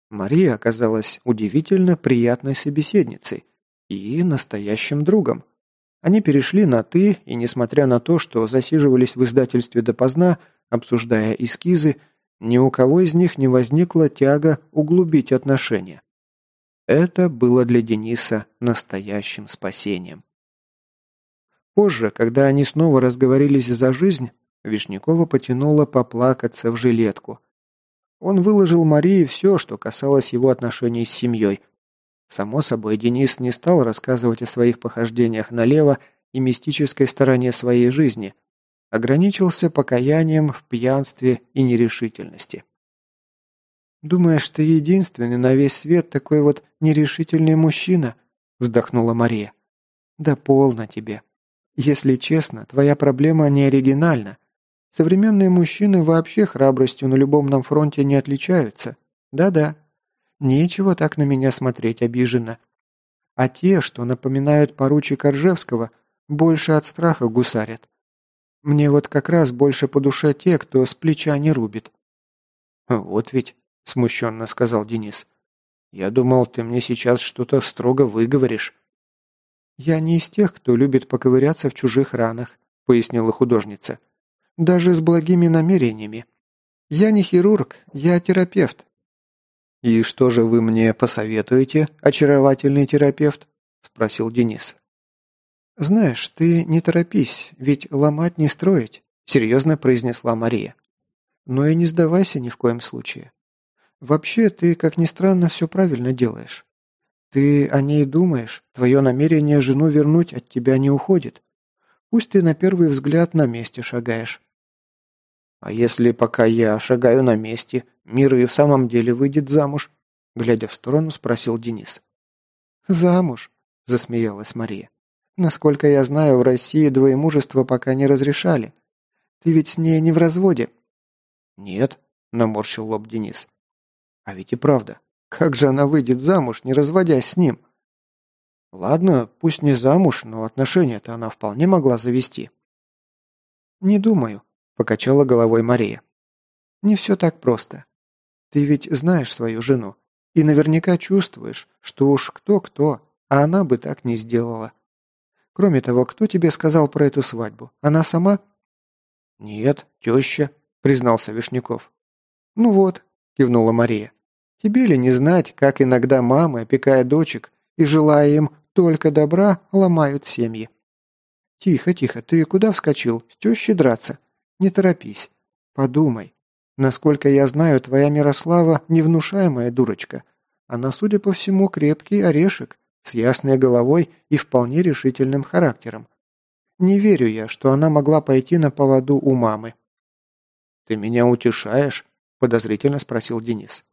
Мария оказалась удивительно приятной собеседницей и настоящим другом. Они перешли на «ты», и несмотря на то, что засиживались в издательстве допоздна, обсуждая эскизы, ни у кого из них не возникла тяга углубить отношения. Это было для Дениса настоящим спасением. Позже, когда они снова разговорились за жизнь, Вишнякова потянула поплакаться в жилетку. Он выложил Марии все, что касалось его отношений с семьей – Само собой, Денис не стал рассказывать о своих похождениях налево и мистической стороне своей жизни. Ограничился покаянием в пьянстве и нерешительности. «Думаешь, ты единственный на весь свет такой вот нерешительный мужчина?» вздохнула Мария. «Да полно тебе. Если честно, твоя проблема не оригинальна. Современные мужчины вообще храбростью на любом нам фронте не отличаются. Да-да, Нечего так на меня смотреть обиженно. А те, что напоминают поручика Ржевского, больше от страха гусарят. Мне вот как раз больше по душе те, кто с плеча не рубит». «Вот ведь», — смущенно сказал Денис. «Я думал, ты мне сейчас что-то строго выговоришь». «Я не из тех, кто любит поковыряться в чужих ранах», — пояснила художница. «Даже с благими намерениями. Я не хирург, я терапевт, «И что же вы мне посоветуете, очаровательный терапевт?» – спросил Денис. «Знаешь, ты не торопись, ведь ломать не строить», – серьезно произнесла Мария. «Но и не сдавайся ни в коем случае. Вообще, ты, как ни странно, все правильно делаешь. Ты о ней думаешь, твое намерение жену вернуть от тебя не уходит. Пусть ты на первый взгляд на месте шагаешь. «А если пока я шагаю на месте, Мира и в самом деле выйдет замуж?» Глядя в сторону, спросил Денис. «Замуж?» – засмеялась Мария. «Насколько я знаю, в России двоемужество пока не разрешали. Ты ведь с ней не в разводе?» «Нет», – наморщил лоб Денис. «А ведь и правда. Как же она выйдет замуж, не разводясь с ним?» «Ладно, пусть не замуж, но отношения-то она вполне могла завести». «Не думаю», – покачала головой Мария. «Не все так просто. Ты ведь знаешь свою жену и наверняка чувствуешь, что уж кто-кто, а она бы так не сделала. Кроме того, кто тебе сказал про эту свадьбу? Она сама?» «Нет, теща», – признался Вишняков. «Ну вот», – кивнула Мария. «Тебе ли не знать, как иногда мамы, опекая дочек и желая им только добра, ломают семьи?» «Тихо, тихо, ты куда вскочил? С тещей драться?» Не торопись. Подумай. Насколько я знаю, твоя Мирослава невнушаемая дурочка. она, судя по всему, крепкий орешек, с ясной головой и вполне решительным характером. Не верю я, что она могла пойти на поводу у мамы. «Ты меня утешаешь?» – подозрительно спросил Денис.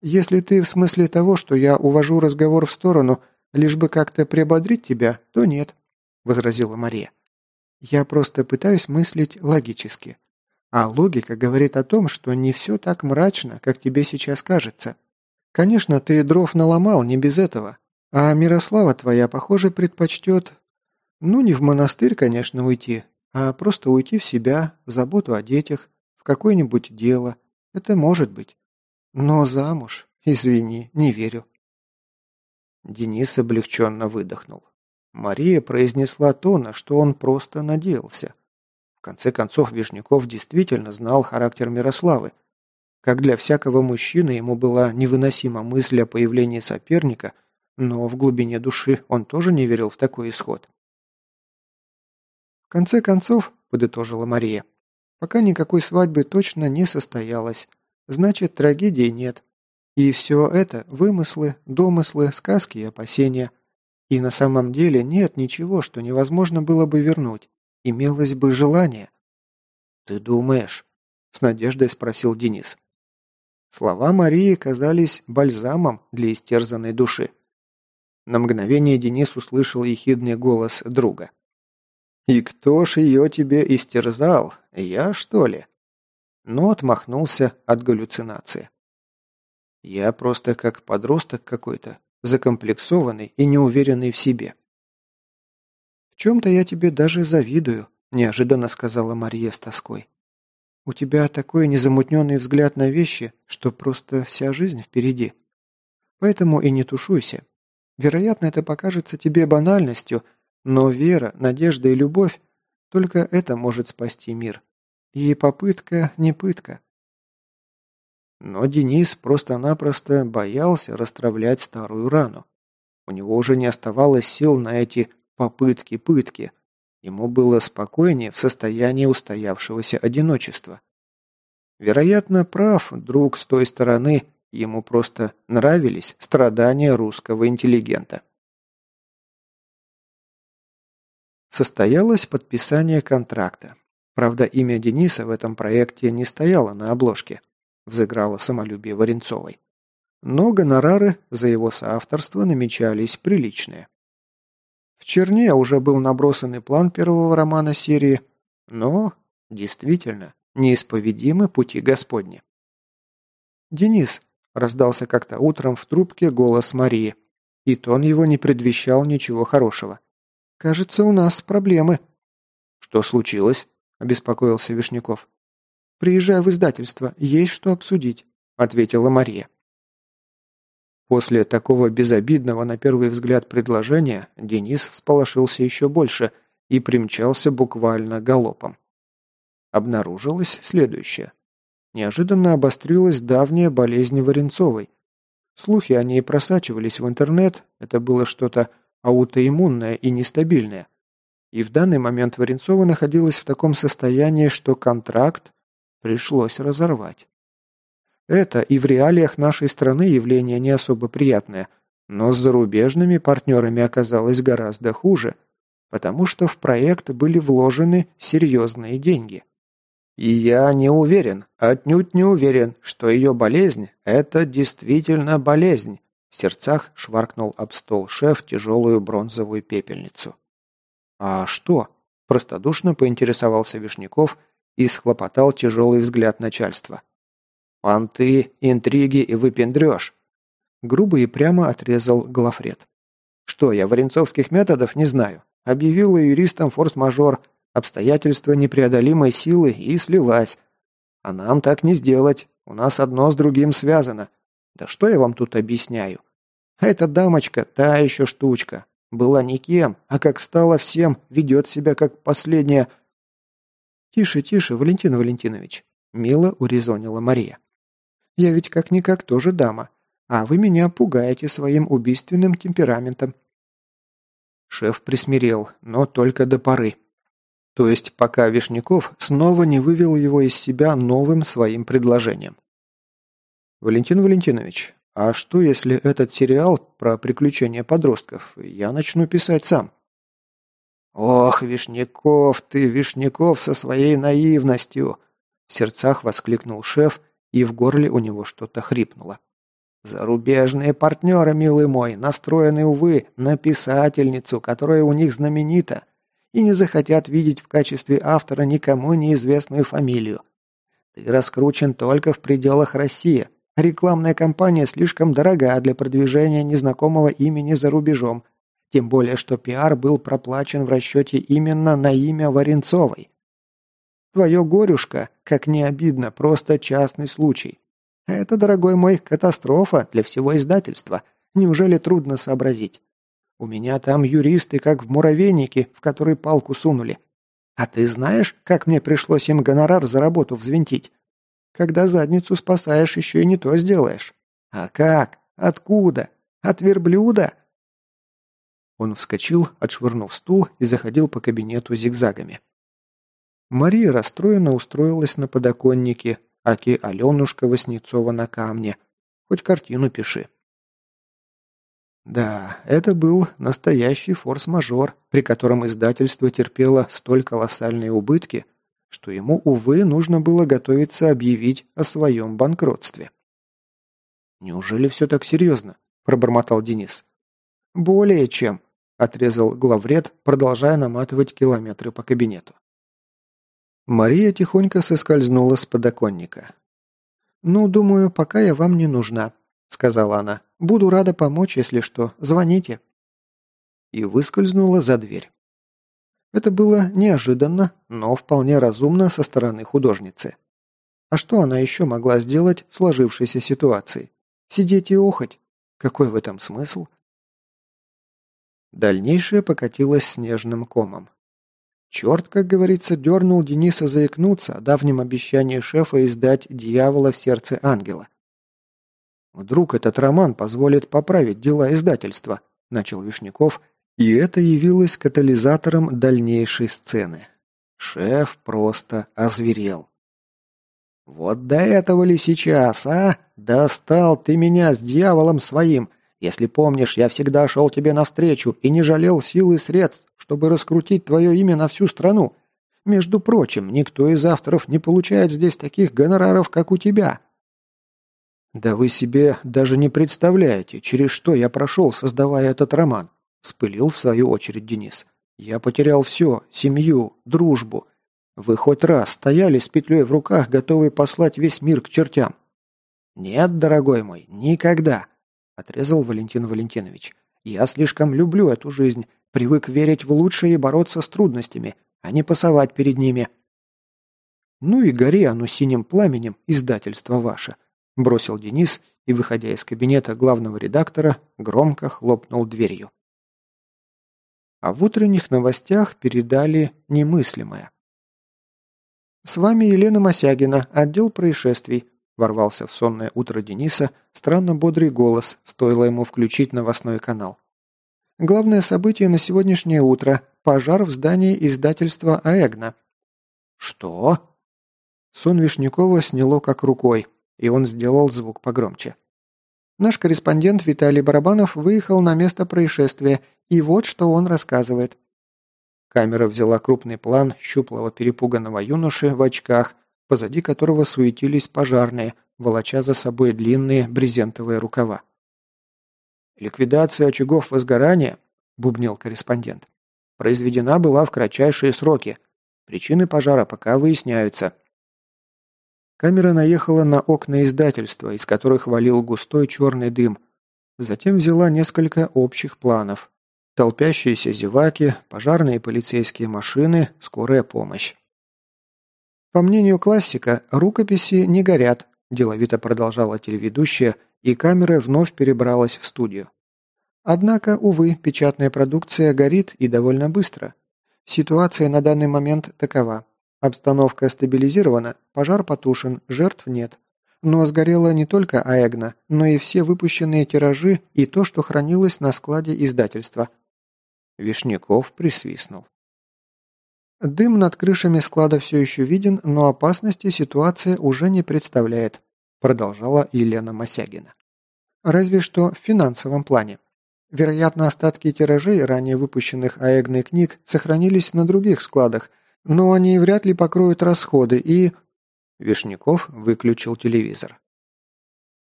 «Если ты в смысле того, что я увожу разговор в сторону, лишь бы как-то приободрить тебя, то нет», – возразила Мария. «Я просто пытаюсь мыслить логически. А логика говорит о том, что не все так мрачно, как тебе сейчас кажется. Конечно, ты дров наломал, не без этого. А Мирослава твоя, похоже, предпочтет... Ну, не в монастырь, конечно, уйти, а просто уйти в себя, в заботу о детях, в какое-нибудь дело. Это может быть. Но замуж, извини, не верю. Денис облегченно выдохнул. Мария произнесла то, на что он просто надеялся. В конце концов, Вишняков действительно знал характер Мирославы. Как для всякого мужчины ему была невыносима мысль о появлении соперника, но в глубине души он тоже не верил в такой исход. «В конце концов», – подытожила Мария, – «пока никакой свадьбы точно не состоялось, значит, трагедии нет. И все это – вымыслы, домыслы, сказки и опасения. И на самом деле нет ничего, что невозможно было бы вернуть. Имелось бы желание. «Ты думаешь?» – с надеждой спросил Денис. Слова Марии казались бальзамом для истерзанной души. На мгновение Денис услышал ехидный голос друга. «И кто ж ее тебе истерзал? Я, что ли?» Но отмахнулся от галлюцинации. Я просто как подросток какой-то, закомплексованный и неуверенный в себе. «В чем-то я тебе даже завидую», – неожиданно сказала Мария с тоской. «У тебя такой незамутненный взгляд на вещи, что просто вся жизнь впереди. Поэтому и не тушуйся. Вероятно, это покажется тебе банальностью, но вера, надежда и любовь – только это может спасти мир. И попытка не пытка. Но Денис просто-напросто боялся расстравлять старую рану. У него уже не оставалось сил на эти попытки-пытки. Ему было спокойнее в состоянии устоявшегося одиночества. Вероятно, прав друг с той стороны, ему просто нравились страдания русского интеллигента. Состоялось подписание контракта. Правда, имя Дениса в этом проекте не стояло на обложке взыграло самолюбие Варенцовой. Но гонорары за его соавторство намечались приличные. В черне уже был набросанный план первого романа серии, но, действительно, неисповедимы пути Господни. «Денис», – раздался как-то утром в трубке голос Марии, и тон его не предвещал ничего хорошего. «Кажется, у нас проблемы». «Что случилось?» – обеспокоился Вишняков. Приезжай в издательство, есть что обсудить», – ответила Мария. После такого безобидного на первый взгляд предложения Денис всполошился еще больше и примчался буквально галопом. Обнаружилось следующее. Неожиданно обострилась давняя болезнь Варенцовой. Слухи о ней просачивались в интернет, это было что-то аутоиммунное и нестабильное. И в данный момент Варенцова находилась в таком состоянии, что контракт пришлось разорвать. Это и в реалиях нашей страны явление не особо приятное, но с зарубежными партнерами оказалось гораздо хуже, потому что в проект были вложены серьезные деньги. И я не уверен, отнюдь не уверен, что ее болезнь – это действительно болезнь, в сердцах шваркнул об стол шеф тяжелую бронзовую пепельницу. «А что?» – простодушно поинтересовался Вишняков – и схлопотал тяжелый взгляд начальства. «Понты, интриги и выпендрешь!» Грубо и прямо отрезал Глафред. «Что, я варенцовских методов не знаю. Объявила юристам форс-мажор, обстоятельства непреодолимой силы и слилась. А нам так не сделать, у нас одно с другим связано. Да что я вам тут объясняю? Эта дамочка та еще штучка. Была никем, а как стала всем, ведет себя как последняя «Тише, тише, Валентин Валентинович», – мило урезонила Мария. «Я ведь как-никак тоже дама, а вы меня пугаете своим убийственным темпераментом». Шеф присмирел, но только до поры. То есть пока Вишняков снова не вывел его из себя новым своим предложением. «Валентин Валентинович, А что, если этот сериал про приключения подростков я начну писать сам? «Ох, Вишняков, ты, Вишняков, со своей наивностью!» В сердцах воскликнул шеф, и в горле у него что-то хрипнуло. «Зарубежные партнеры, милый мой, настроены, увы, на писательницу, которая у них знаменита, и не захотят видеть в качестве автора никому неизвестную фамилию. Ты раскручен только в пределах России. Рекламная кампания слишком дорога для продвижения незнакомого имени за рубежом, тем более, что пиар был проплачен в расчете именно на имя Варенцовой. Твое горюшка, как не обидно, просто частный случай. Это, дорогой мой, катастрофа для всего издательства. Неужели трудно сообразить? У меня там юристы, как в муравейнике, в который палку сунули. А ты знаешь, как мне пришлось им гонорар за работу взвинтить? Когда задницу спасаешь, еще и не то сделаешь. А как? Откуда? От верблюда? Он вскочил, отшвырнув стул и заходил по кабинету зигзагами. Мария расстроенно устроилась на подоконнике, аки Аленушка Васнецова на камне. Хоть картину пиши. Да, это был настоящий форс-мажор, при котором издательство терпело столь колоссальные убытки, что ему, увы, нужно было готовиться объявить о своем банкротстве. «Неужели все так серьезно?» – пробормотал Денис. «Более чем», отрезал главред, продолжая наматывать километры по кабинету. Мария тихонько соскользнула с подоконника. «Ну, думаю, пока я вам не нужна», — сказала она. «Буду рада помочь, если что. Звоните». И выскользнула за дверь. Это было неожиданно, но вполне разумно со стороны художницы. А что она еще могла сделать в сложившейся ситуации? Сидеть и охоть? Какой в этом смысл? Дальнейшее покатилось снежным комом. Черт, как говорится, дернул Дениса заикнуться о давнем обещании шефа издать «Дьявола в сердце ангела». «Вдруг этот роман позволит поправить дела издательства», – начал Вишняков, и это явилось катализатором дальнейшей сцены. Шеф просто озверел. «Вот до этого ли сейчас, а? Достал ты меня с дьяволом своим!» Если помнишь, я всегда шел тебе навстречу и не жалел сил и средств, чтобы раскрутить твое имя на всю страну. Между прочим, никто из авторов не получает здесь таких гонораров, как у тебя». «Да вы себе даже не представляете, через что я прошел, создавая этот роман», – вспылил в свою очередь Денис. «Я потерял все – семью, дружбу. Вы хоть раз стояли с петлей в руках, готовые послать весь мир к чертям?» «Нет, дорогой мой, никогда. – отрезал Валентин Валентинович. «Я слишком люблю эту жизнь, привык верить в лучшее и бороться с трудностями, а не пасовать перед ними». «Ну и гори оно синим пламенем, издательство ваше», – бросил Денис и, выходя из кабинета главного редактора, громко хлопнул дверью. А в утренних новостях передали немыслимое. «С вами Елена Мосягина, отдел происшествий. Ворвался в сонное утро Дениса странно бодрый голос, стоило ему включить новостной канал. Главное событие на сегодняшнее утро – пожар в здании издательства «Аэгна». «Что?» Сон Вишнякова сняло как рукой, и он сделал звук погромче. Наш корреспондент Виталий Барабанов выехал на место происшествия, и вот что он рассказывает. Камера взяла крупный план щуплого перепуганного юноши в очках позади которого суетились пожарные, волоча за собой длинные брезентовые рукава. «Ликвидация очагов возгорания», – бубнил корреспондент, – «произведена была в кратчайшие сроки. Причины пожара пока выясняются». Камера наехала на окна издательства, из которых валил густой черный дым. Затем взяла несколько общих планов. Толпящиеся зеваки, пожарные и полицейские машины, скорая помощь. По мнению классика, рукописи не горят, деловито продолжала телеведущая, и камера вновь перебралась в студию. Однако, увы, печатная продукция горит и довольно быстро. Ситуация на данный момент такова. Обстановка стабилизирована, пожар потушен, жертв нет. Но сгорела не только Аэгна, но и все выпущенные тиражи и то, что хранилось на складе издательства. Вишняков присвистнул. Дым над крышами склада все еще виден, но опасности ситуация уже не представляет, продолжала Елена Мосягина. Разве что в финансовом плане. Вероятно, остатки тиражей ранее выпущенных АЭГной книг сохранились на других складах, но они вряд ли покроют расходы и...» Вишняков выключил телевизор.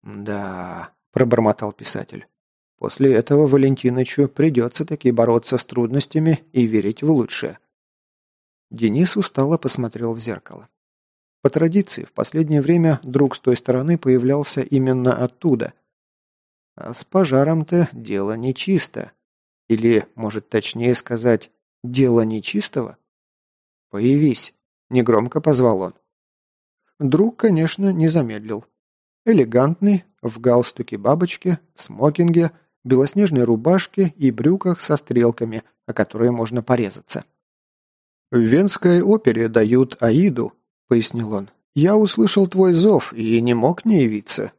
«Да...» – пробормотал писатель. «После этого Валентинычу придется таки бороться с трудностями и верить в лучшее». Денис устало посмотрел в зеркало. По традиции, в последнее время друг с той стороны появлялся именно оттуда – а с пожаром-то дело нечисто. Или, может точнее сказать, дело нечистого? «Появись», — негромко позвал он. Друг, конечно, не замедлил. Элегантный, в галстуке бабочки, смокинге, белоснежной рубашке и брюках со стрелками, о которые можно порезаться. «В Венской опере дают Аиду», — пояснил он. «Я услышал твой зов и не мог не явиться.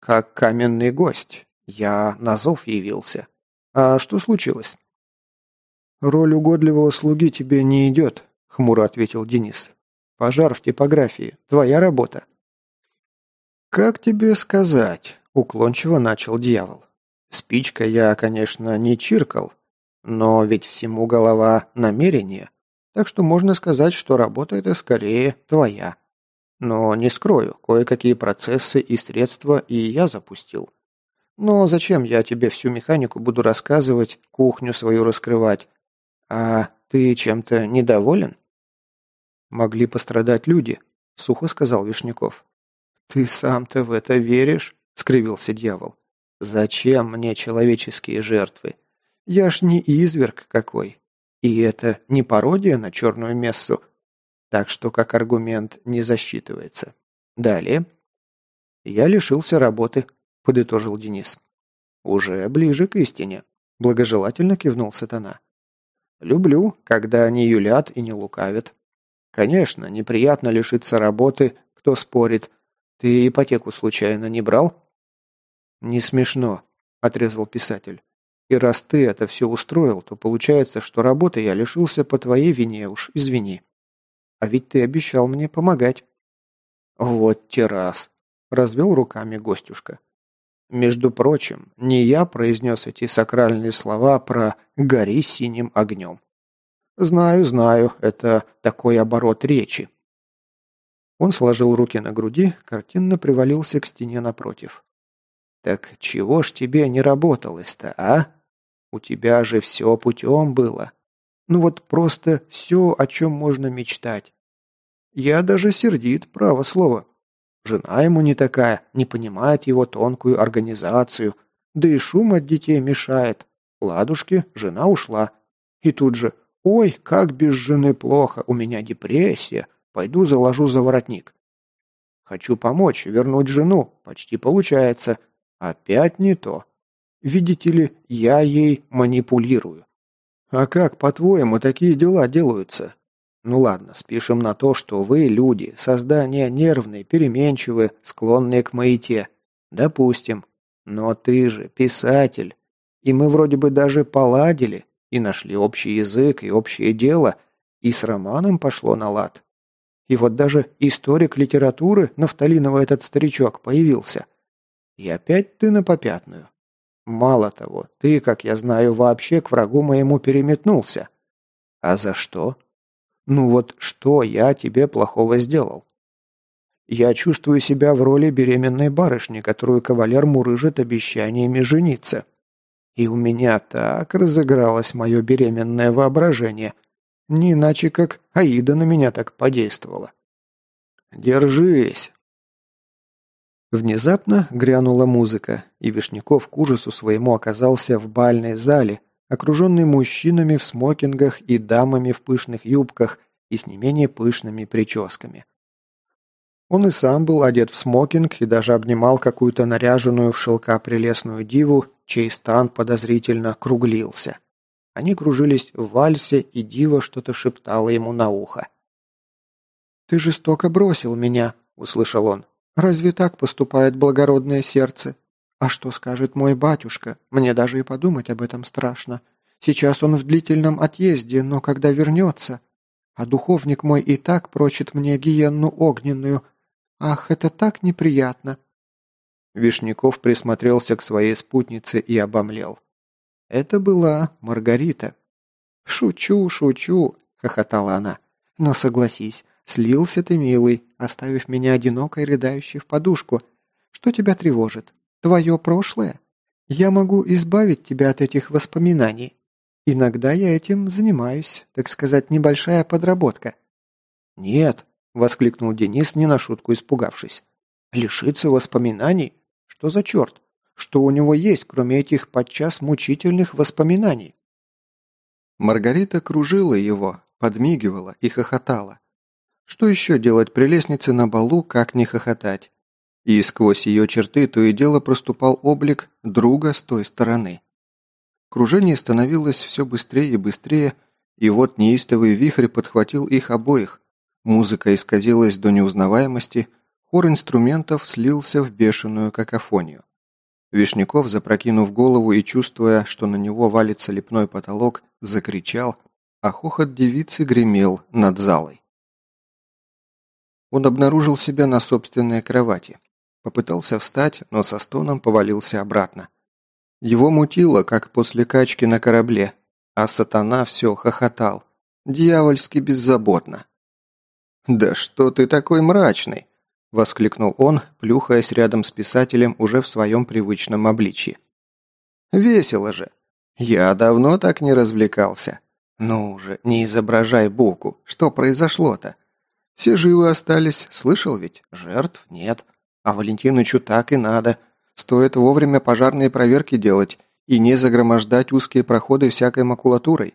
Как каменный гость. «Я на зов явился. А что случилось?» «Роль угодливого слуги тебе не идет», — хмуро ответил Денис. «Пожар в типографии. Твоя работа». «Как тебе сказать?» — уклончиво начал дьявол. «Спичка я, конечно, не чиркал, но ведь всему голова намерение, так что можно сказать, что работа эта скорее твоя. Но не скрою, кое-какие процессы и средства и я запустил. Но зачем я тебе всю механику буду рассказывать, кухню свою раскрывать? А ты чем-то недоволен? Могли пострадать люди, сухо сказал Вишняков. Ты сам-то в это веришь? скривился дьявол. Зачем мне человеческие жертвы? Я ж не изверг какой. И это не пародия на черную мессу. Так что как аргумент не засчитывается. Далее. Я лишился работы, подытожил Денис. «Уже ближе к истине», – благожелательно кивнул сатана. «Люблю, когда они юлят и не лукавят. Конечно, неприятно лишиться работы, кто спорит. Ты ипотеку случайно не брал?» «Не смешно», – отрезал писатель. «И раз ты это все устроил, то получается, что работы я лишился по твоей вине уж, извини. А ведь ты обещал мне помогать». «Вот террас», – развел руками гостюшка. Между прочим, не я произнес эти сакральные слова про «гори синим огнем». Знаю, знаю, это такой оборот речи. Он сложил руки на груди, картинно привалился к стене напротив. «Так чего ж тебе не работалось-то, а? У тебя же все путем было. Ну вот просто все, о чем можно мечтать. Я даже сердит, право слово. Жена ему не такая, не понимает его тонкую организацию, да и шум от детей мешает. Ладушки, жена ушла. И тут же «Ой, как без жены плохо, у меня депрессия, пойду заложу за воротник». Хочу помочь, вернуть жену, почти получается. Опять не то. Видите ли, я ей манипулирую. А как, по-твоему, такие дела делаются? Ну ладно, спишем на то, что вы, люди, создания нервные, переменчивые, склонные к маяте. Допустим. Но ты же писатель. И мы вроде бы даже поладили, и нашли общий язык и общее дело, и с романом пошло на лад. И вот даже историк литературы, нафталиновый этот старичок, появился. И опять ты на попятную. Мало того, ты, как я знаю, вообще к врагу моему переметнулся. А за что? Ну вот что я тебе плохого сделал? Я чувствую себя в роли беременной барышни, которую кавалер мурыжит обещаниями жениться. И у меня так разыгралось мое беременное воображение. Не иначе, как Аида на меня так подействовала. «Держись!» Внезапно грянула музыка, и Вишняков к ужасу своему оказался в бальной зале, окруженный мужчинами в смокингах и дамами в пышных юбках и с не менее пышными прическами. Он и сам был одет в смокинг и даже обнимал какую-то наряженную в шелка прелестную диву, чей стан подозрительно круглился. Они кружились в вальсе, и дива что-то шептала ему на ухо. «Ты жестоко бросил меня», — услышал он. «Разве так поступает благородное сердце? А что скажет мой батюшка? Мне даже и подумать об этом страшно. Сейчас он в длительном отъезде, но когда вернется...» А духовник мой и так прочит мне гиенну огненную. Ах, это так неприятно!» Вишняков присмотрелся к своей спутнице и обомлел. Это была Маргарита. «Шучу, шучу», — хохотала она. «Но согласись, слился ты, милый, оставив меня одинокой, рыдающей в подушку. Что тебя тревожит? Твое прошлое? Я могу избавить тебя от этих воспоминаний. Иногда я этим занимаюсь, так сказать, небольшая подработка». «Нет», — воскликнул Денис, не на шутку испугавшись. «Лишиться воспоминаний? Что за черт? Что у него есть, кроме этих подчас мучительных воспоминаний?» Маргарита кружила его, подмигивала и хохотала. Что еще делать при лестнице на балу, как не хохотать? И сквозь ее черты то и дело проступал облик друга с той стороны. Кружение становилось все быстрее и быстрее, и вот неистовый вихрь подхватил их обоих. Музыка исказилась до неузнаваемости, хор инструментов слился в бешеную какофонию. Вишняков, запрокинув голову и чувствуя, что на него валится лепной потолок, закричал, а хохот девицы гремел над залой. Он обнаружил себя на собственной кровати. Попытался встать, но со стоном повалился обратно. Его мутило, как после качки на корабле, а сатана все хохотал. Дьявольски беззаботно. «Да что ты такой мрачный?» – воскликнул он, плюхаясь рядом с писателем уже в своем привычном обличье. «Весело же! Я давно так не развлекался. Ну же, не изображай буку. Что произошло-то? Все живы остались, слышал ведь? Жертв нет. А Валентинычу так и надо. Стоит вовремя пожарные проверки делать и не загромождать узкие проходы всякой макулатурой.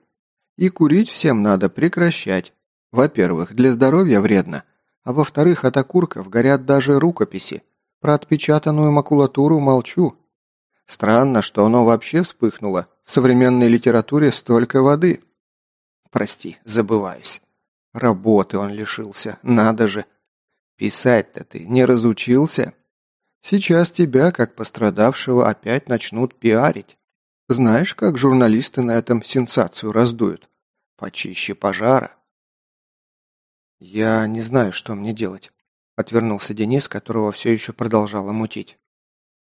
И курить всем надо прекращать. Во-первых, для здоровья вредно. А во-вторых, от окурков горят даже рукописи. Про отпечатанную макулатуру молчу. Странно, что оно вообще вспыхнуло. В современной литературе столько воды. Прости, забываюсь. Работы он лишился, надо же. Писать-то ты не разучился? Сейчас тебя, как пострадавшего, опять начнут пиарить. Знаешь, как журналисты на этом сенсацию раздуют? Почище пожара. Я не знаю, что мне делать. Отвернулся Денис, которого все еще продолжало мутить.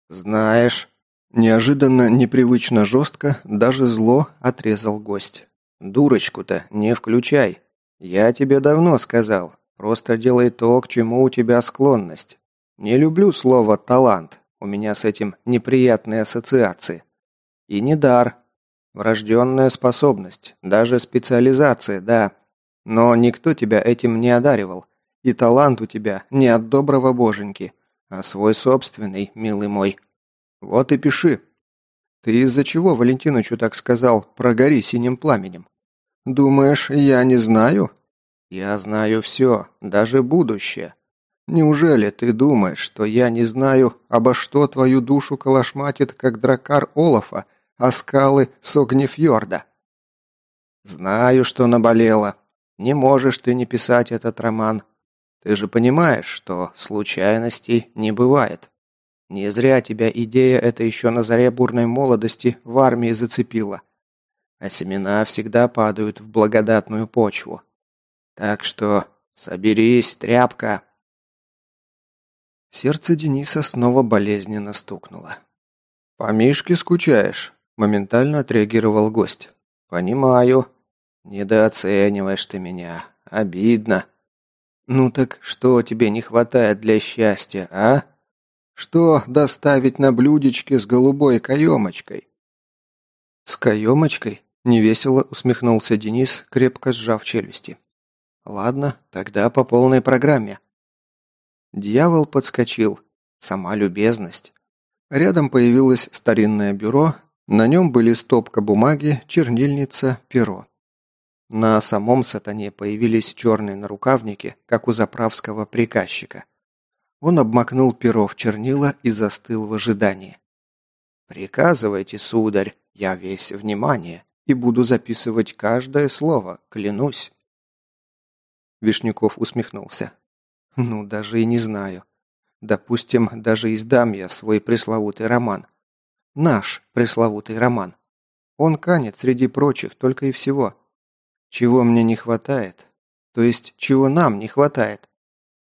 Знаешь. Неожиданно, непривычно жестко, даже зло отрезал гость. Дурочку-то не включай. Я тебе давно сказал. Просто делай то, к чему у тебя склонность. Не люблю слово «талант». У меня с этим неприятные ассоциации. И не дар. Врожденная способность. Даже специализация, да. Но никто тебя этим не одаривал. И талант у тебя не от доброго боженьки, а свой собственный, милый мой. Вот и пиши. Ты из-за чего Валентинычу так сказал «прогори синим пламенем»? Думаешь, я не знаю? Я знаю все, даже будущее. Неужели ты думаешь, что я не знаю, обо что твою душу калашматит, как дракар Олафа, а скалы Согнефьорда? Знаю, что наболело. Не можешь ты не писать этот роман. Ты же понимаешь, что случайностей не бывает. Не зря тебя идея эта еще на заре бурной молодости в армии зацепила а семена всегда падают в благодатную почву. Так что соберись, тряпка!» Сердце Дениса снова болезненно стукнуло. «По Мишке скучаешь?» – моментально отреагировал гость. «Понимаю. Недооцениваешь ты меня. Обидно. Ну так что тебе не хватает для счастья, а? Что доставить на блюдечке с голубой каемочкой?» «С каемочкой?» Невесело усмехнулся Денис, крепко сжав челюсти. «Ладно, тогда по полной программе». Дьявол подскочил. Сама любезность. Рядом появилось старинное бюро, на нем были стопка бумаги, чернильница, перо. На самом сатане появились черные нарукавники, как у заправского приказчика. Он обмакнул перо в чернила и застыл в ожидании. «Приказывайте, сударь, я весь внимание», и буду записывать каждое слово, клянусь». Вишняков усмехнулся. «Ну, даже и не знаю. Допустим, даже издам я свой пресловутый роман. Наш пресловутый роман. Он канет среди прочих только и всего. Чего мне не хватает? То есть, чего нам не хватает?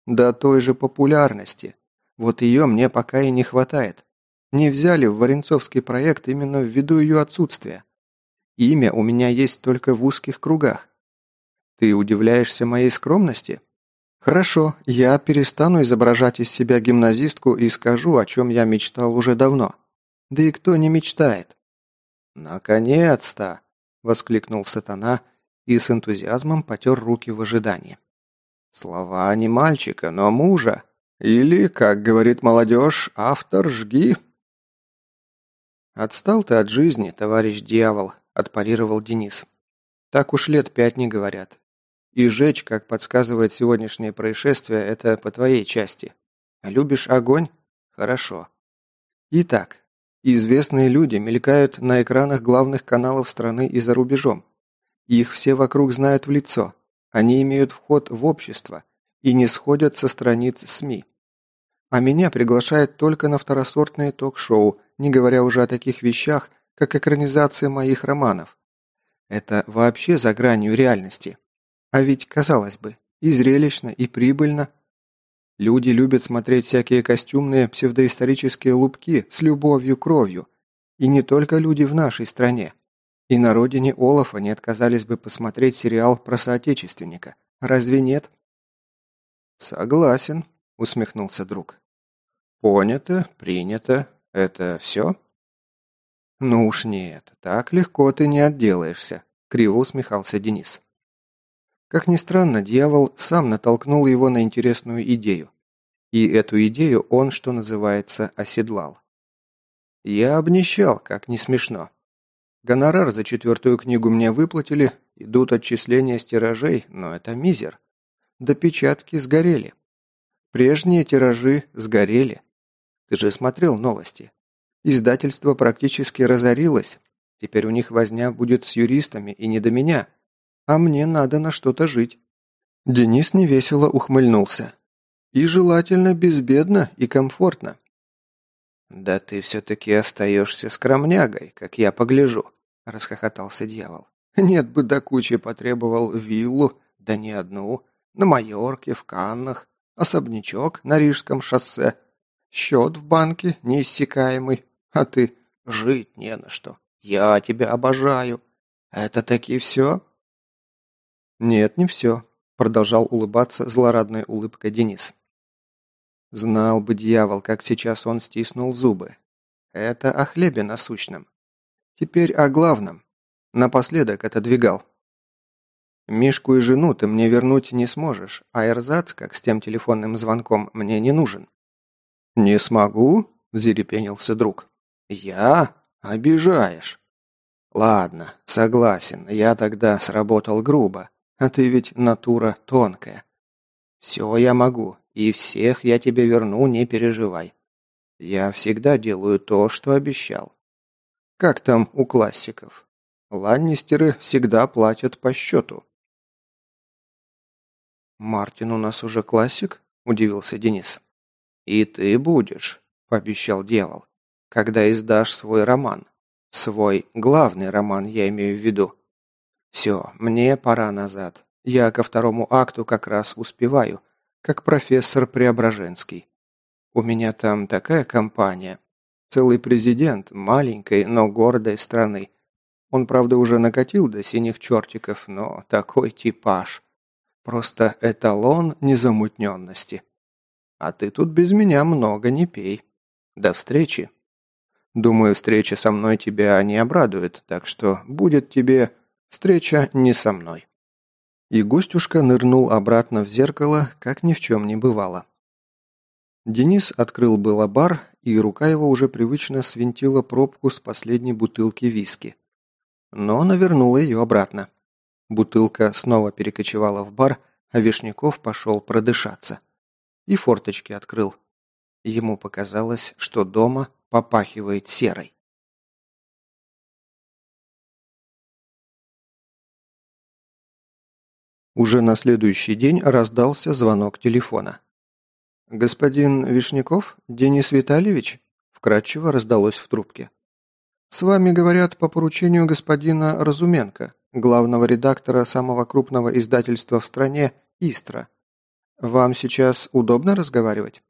Да той же популярности. Вот ее мне пока и не хватает. Не взяли в Варенцовский проект именно ввиду ее отсутствия. Имя у меня есть только в узких кругах. Ты удивляешься моей скромности? Хорошо, я перестану изображать из себя гимназистку и скажу, о чем я мечтал уже давно. Да и кто не мечтает? Наконец-то! воскликнул сатана и с энтузиазмом потер руки в ожидании. Слова не мальчика, но мужа. Или, как говорит молодежь, автор жги. Отстал ты от жизни, товарищ дьявол, отпарировал Денис. Так уж лет пять не говорят. И жечь, как подсказывает сегодняшнее происшествие, это по твоей части. Любишь огонь? Хорошо. Итак, известные люди мелькают на экранах главных каналов страны и за рубежом. Их все вокруг знают в лицо. Они имеют вход в общество и не сходят со страниц СМИ. А меня приглашают только на второсортные ток-шоу, не говоря уже о таких вещах, как экранизация моих романов. Это вообще за гранью реальности. А ведь, казалось бы, и зрелищно, и прибыльно. Люди любят смотреть всякие костюмные псевдоисторические лупки с любовью кровью. И не только люди в нашей стране. И на родине Олафа не отказались бы посмотреть сериал про соотечественника. Разве нет? Согласен, усмехнулся друг. Понято, принято. Это все? Ну уж нет, так легко ты не отделаешься, криво усмехался Денис. Как ни странно, дьявол сам натолкнул его на интересную идею. И эту идею он, что называется, оседлал. Я обнищал, как не смешно. Гонорар за четвертую книгу мне выплатили, идут отчисления с тиражей, но это мизер. До печатки сгорели. Прежние тиражи сгорели. Ты же смотрел новости. Издательство практически разорилось. Теперь у них возня будет с юристами и не до меня а мне надо на что-то жить». Денис невесело ухмыльнулся. «И желательно безбедно и комфортно». «Да ты все-таки остаешься скромнягой, как я погляжу», – расхохотался дьявол. «Нет бы до кучи потребовал виллу, да не одну, на Майорке, в Каннах, особнячок на Рижском шоссе, счет в банке неиссякаемый, а ты жить не на что. Я тебя обожаю. Это таки все?» «Нет, не все», – продолжал улыбаться злорадной улыбкой Денис. Знал бы дьявол, как сейчас он стиснул зубы. Это о хлебе насущном. Теперь о главном. Напоследок отодвигал. Мишку и жену ты мне вернуть не сможешь, а эрзац, как с тем телефонным звонком, мне не нужен. «Не смогу?» – зерепенился друг. «Я? Обижаешь». «Ладно, согласен, я тогда сработал грубо. А ты ведь натура тонкая. Все я могу, и всех я тебе верну, не переживай. Я всегда делаю то, что обещал. Как там у классиков? Ланнистеры всегда платят по счету. «Мартин у нас уже классик?» – удивился Денис. «И ты будешь», – пообещал дьявол, – «когда издашь свой роман. Свой главный роман, я имею в виду. Все, мне пора назад. Я ко второму акту как раз успеваю, как профессор Преображенский. У меня там такая компания. Целый президент маленькой, но гордой страны. Он, правда, уже накатил до синих чертиков, но такой типаж. Просто эталон незамутненности. А ты тут без меня много не пей. До встречи. Думаю, встреча со мной тебя не обрадует, так что будет тебе Встреча не со мной. И Гостюшка нырнул обратно в зеркало, как ни в чем не бывало. Денис открыл было бар, и рука его уже привычно свинтила пробку с последней бутылки виски. Но навернула ее обратно. Бутылка снова перекочевала в бар, а Вишняков пошел продышаться. И форточки открыл. Ему показалось, что дома попахивает серой. Уже на следующий день раздался звонок телефона. «Господин Вишняков? Денис Витальевич?» Вкратчиво раздалось в трубке. «С вами говорят по поручению господина Разуменко, главного редактора самого крупного издательства в стране «Истра». Вам сейчас удобно разговаривать?»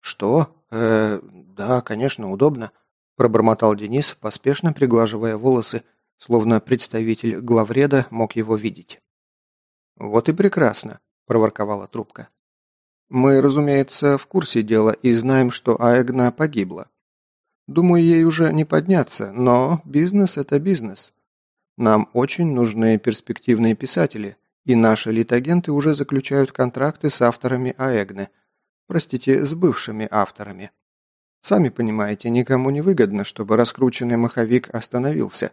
«Что? Э, да, конечно, удобно», – пробормотал Денис, поспешно приглаживая волосы, словно представитель главреда мог его видеть. «Вот и прекрасно», – проворковала трубка. «Мы, разумеется, в курсе дела и знаем, что Аэгна погибла. Думаю, ей уже не подняться, но бизнес – это бизнес. Нам очень нужны перспективные писатели, и наши литагенты уже заключают контракты с авторами Аэгны, простите, с бывшими авторами. Сами понимаете, никому не выгодно, чтобы раскрученный маховик остановился.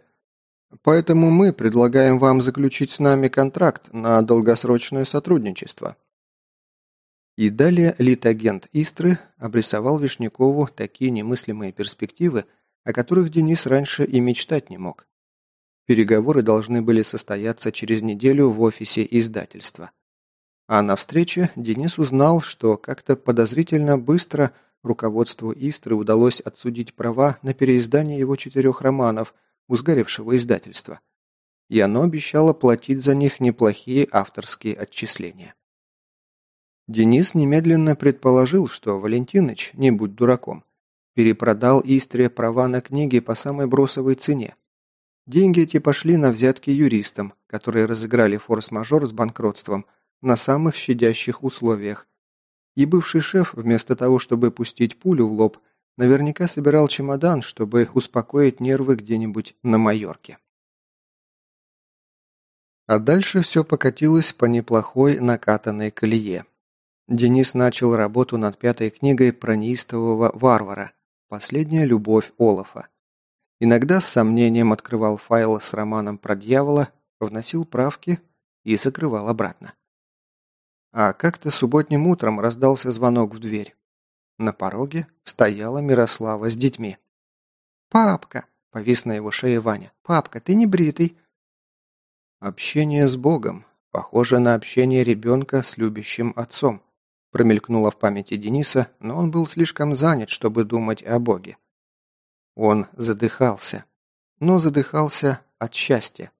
Поэтому мы предлагаем вам заключить с нами контракт на долгосрочное сотрудничество. И далее литагент Истры обрисовал Вишнякову такие немыслимые перспективы, о которых Денис раньше и мечтать не мог. Переговоры должны были состояться через неделю в офисе издательства. А на встрече Денис узнал, что как-то подозрительно быстро руководству Истры удалось отсудить права на переиздание его четырех романов у сгоревшего издательства. И оно обещало платить за них неплохие авторские отчисления. Денис немедленно предположил, что Валентиныч, не будь дураком, перепродал Истре права на книги по самой бросовой цене, Деньги эти пошли на взятки юристам, которые разыграли форс-мажор с банкротством на самых щадящих условиях. И бывший шеф, вместо того, чтобы пустить пулю в лоб, наверняка собирал чемодан, чтобы успокоить нервы где-нибудь на Майорке. А дальше все покатилось по неплохой накатанной колее. Денис начал работу над пятой книгой про неистового варвара «Последняя любовь Олафа». Иногда с сомнением открывал файл с романом про дьявола, вносил правки и закрывал обратно. А как-то субботним утром раздался звонок в дверь. На пороге стояла Мирослава с детьми. «Папка!» – повис на его шее Ваня. «Папка, ты не бритый!» «Общение с Богом. Похоже на общение ребенка с любящим отцом», – промелькнуло в памяти Дениса, но он был слишком занят, чтобы думать о Боге. Он задыхался, но задыхался от счастья.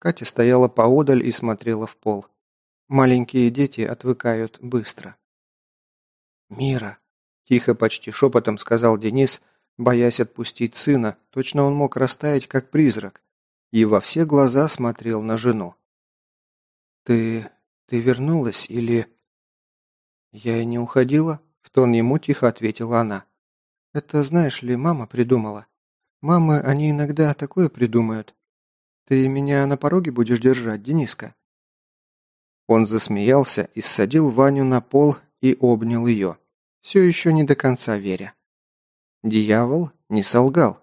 Катя стояла поодаль и смотрела в пол. Маленькие дети отвыкают быстро. «Мира!» – тихо, почти шепотом сказал Денис, боясь отпустить сына, точно он мог растаять, как призрак, и во все глаза смотрел на жену. «Ты... ты вернулась или...» «Я и не уходила», – в тон ему тихо ответила она. Это, знаешь ли, мама придумала. Мамы, они иногда такое придумают. Ты меня на пороге будешь держать, Дениска?» Он засмеялся и ссадил Ваню на пол и обнял ее, все еще не до конца веря. Дьявол не солгал.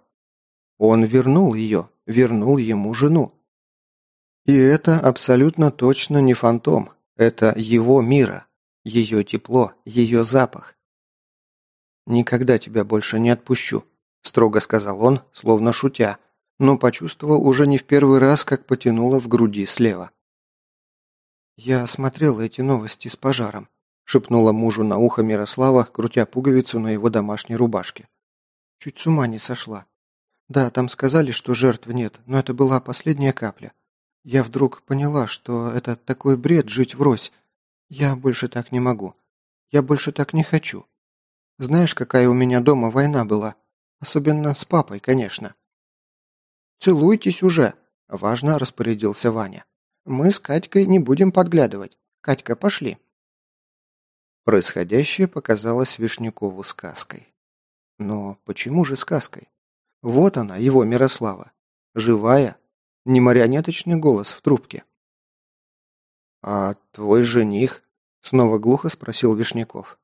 Он вернул ее, вернул ему жену. И это абсолютно точно не фантом, это его мира, ее тепло, ее запах. «Никогда тебя больше не отпущу», – строго сказал он, словно шутя, но почувствовал уже не в первый раз, как потянуло в груди слева. «Я смотрела эти новости с пожаром», – шепнула мужу на ухо Мирослава, крутя пуговицу на его домашней рубашке. «Чуть с ума не сошла. Да, там сказали, что жертв нет, но это была последняя капля. Я вдруг поняла, что это такой бред жить врозь. Я больше так не могу. Я больше так не хочу. Знаешь, какая у меня дома война была? Особенно с папой, конечно». «Целуйтесь уже!» – важно распорядился Ваня. «Мы с Катькой не будем подглядывать. Катька, пошли!» Происходящее показалось Вишнякову сказкой. Но почему же сказкой? Вот она, его Мирослава. Живая, не марионеточный голос в трубке. «А твой жених?» – снова глухо спросил Вишняков.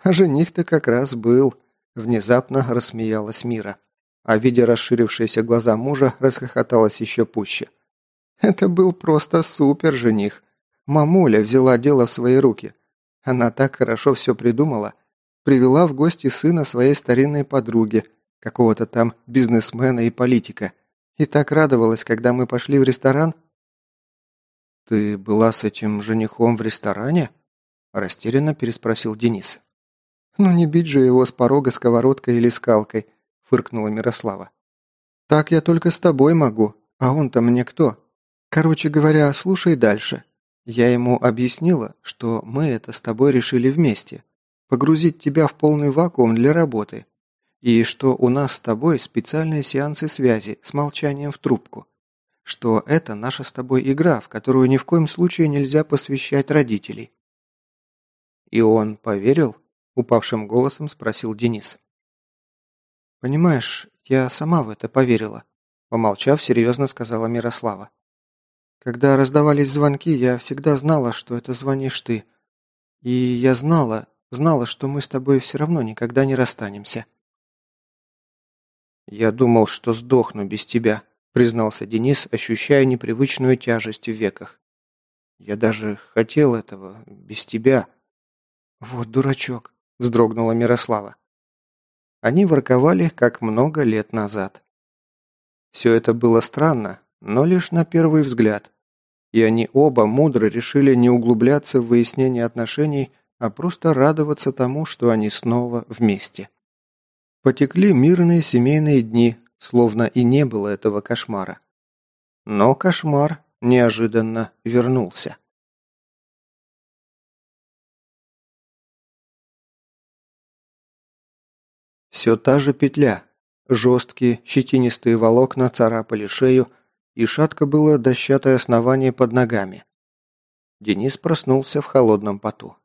А жених-то как раз был. Внезапно рассмеялась Мира. А видя расширившиеся глаза мужа, расхохоталась еще пуще. Это был просто супер жених. Мамуля взяла дело в свои руки. Она так хорошо все придумала. Привела в гости сына своей старинной подруги, какого-то там бизнесмена и политика. И так радовалась, когда мы пошли в ресторан. «Ты была с этим женихом в ресторане?» Растерянно переспросил Денис. «Ну не бить же его с порога сковородкой или скалкой», – фыркнула Мирослава. «Так я только с тобой могу, а он-то мне кто? Короче говоря, слушай дальше. Я ему объяснила, что мы это с тобой решили вместе. Погрузить тебя в полный вакуум для работы. И что у нас с тобой специальные сеансы связи с молчанием в трубку. Что это наша с тобой игра, в которую ни в коем случае нельзя посвящать родителей. И он поверил? Упавшим голосом спросил Денис. «Понимаешь, я сама в это поверила», помолчав, серьезно сказала Мирослава. «Когда раздавались звонки, я всегда знала, что это звонишь ты. И я знала, знала, что мы с тобой все равно никогда не расстанемся». «Я думал, что сдохну без тебя», признался Денис, ощущая непривычную тяжесть в веках. «Я даже хотел этого, без тебя». «Вот дурачок», – вздрогнула Мирослава. Они ворковали, как много лет назад. Все это было странно, но лишь на первый взгляд. И они оба мудро решили не углубляться в выяснение отношений, а просто радоваться тому, что они снова вместе. Потекли мирные семейные дни, словно и не было этого кошмара. Но кошмар неожиданно вернулся. Все та же петля. Жесткие, щетинистые волокна царапали шею, и шатко было дощатое основание под ногами. Денис проснулся в холодном поту.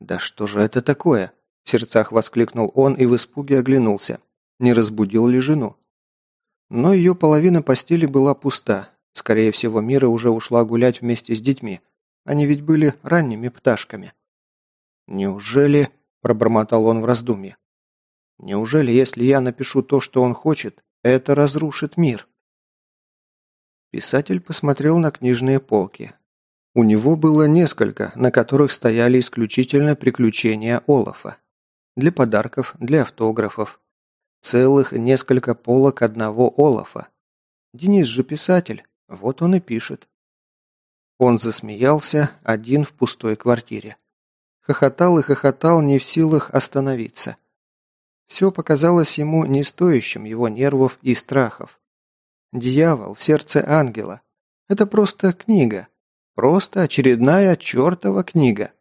«Да что же это такое?» – в сердцах воскликнул он и в испуге оглянулся. Не разбудил ли жену? Но ее половина постели была пуста. Скорее всего, Мира уже ушла гулять вместе с детьми. Они ведь были ранними пташками. «Неужели...» пробормотал он в раздумье. Неужели, если я напишу то, что он хочет, это разрушит мир? Писатель посмотрел на книжные полки. У него было несколько, на которых стояли исключительно приключения Олафа. Для подарков, для автографов. Целых несколько полок одного Олафа. Денис же писатель, вот он и пишет. Он засмеялся, один в пустой квартире. Хохотал и хохотал, не в силах остановиться. Все показалось ему не стоящим его нервов и страхов. «Дьявол в сердце ангела» – это просто книга. Просто очередная чертова книга.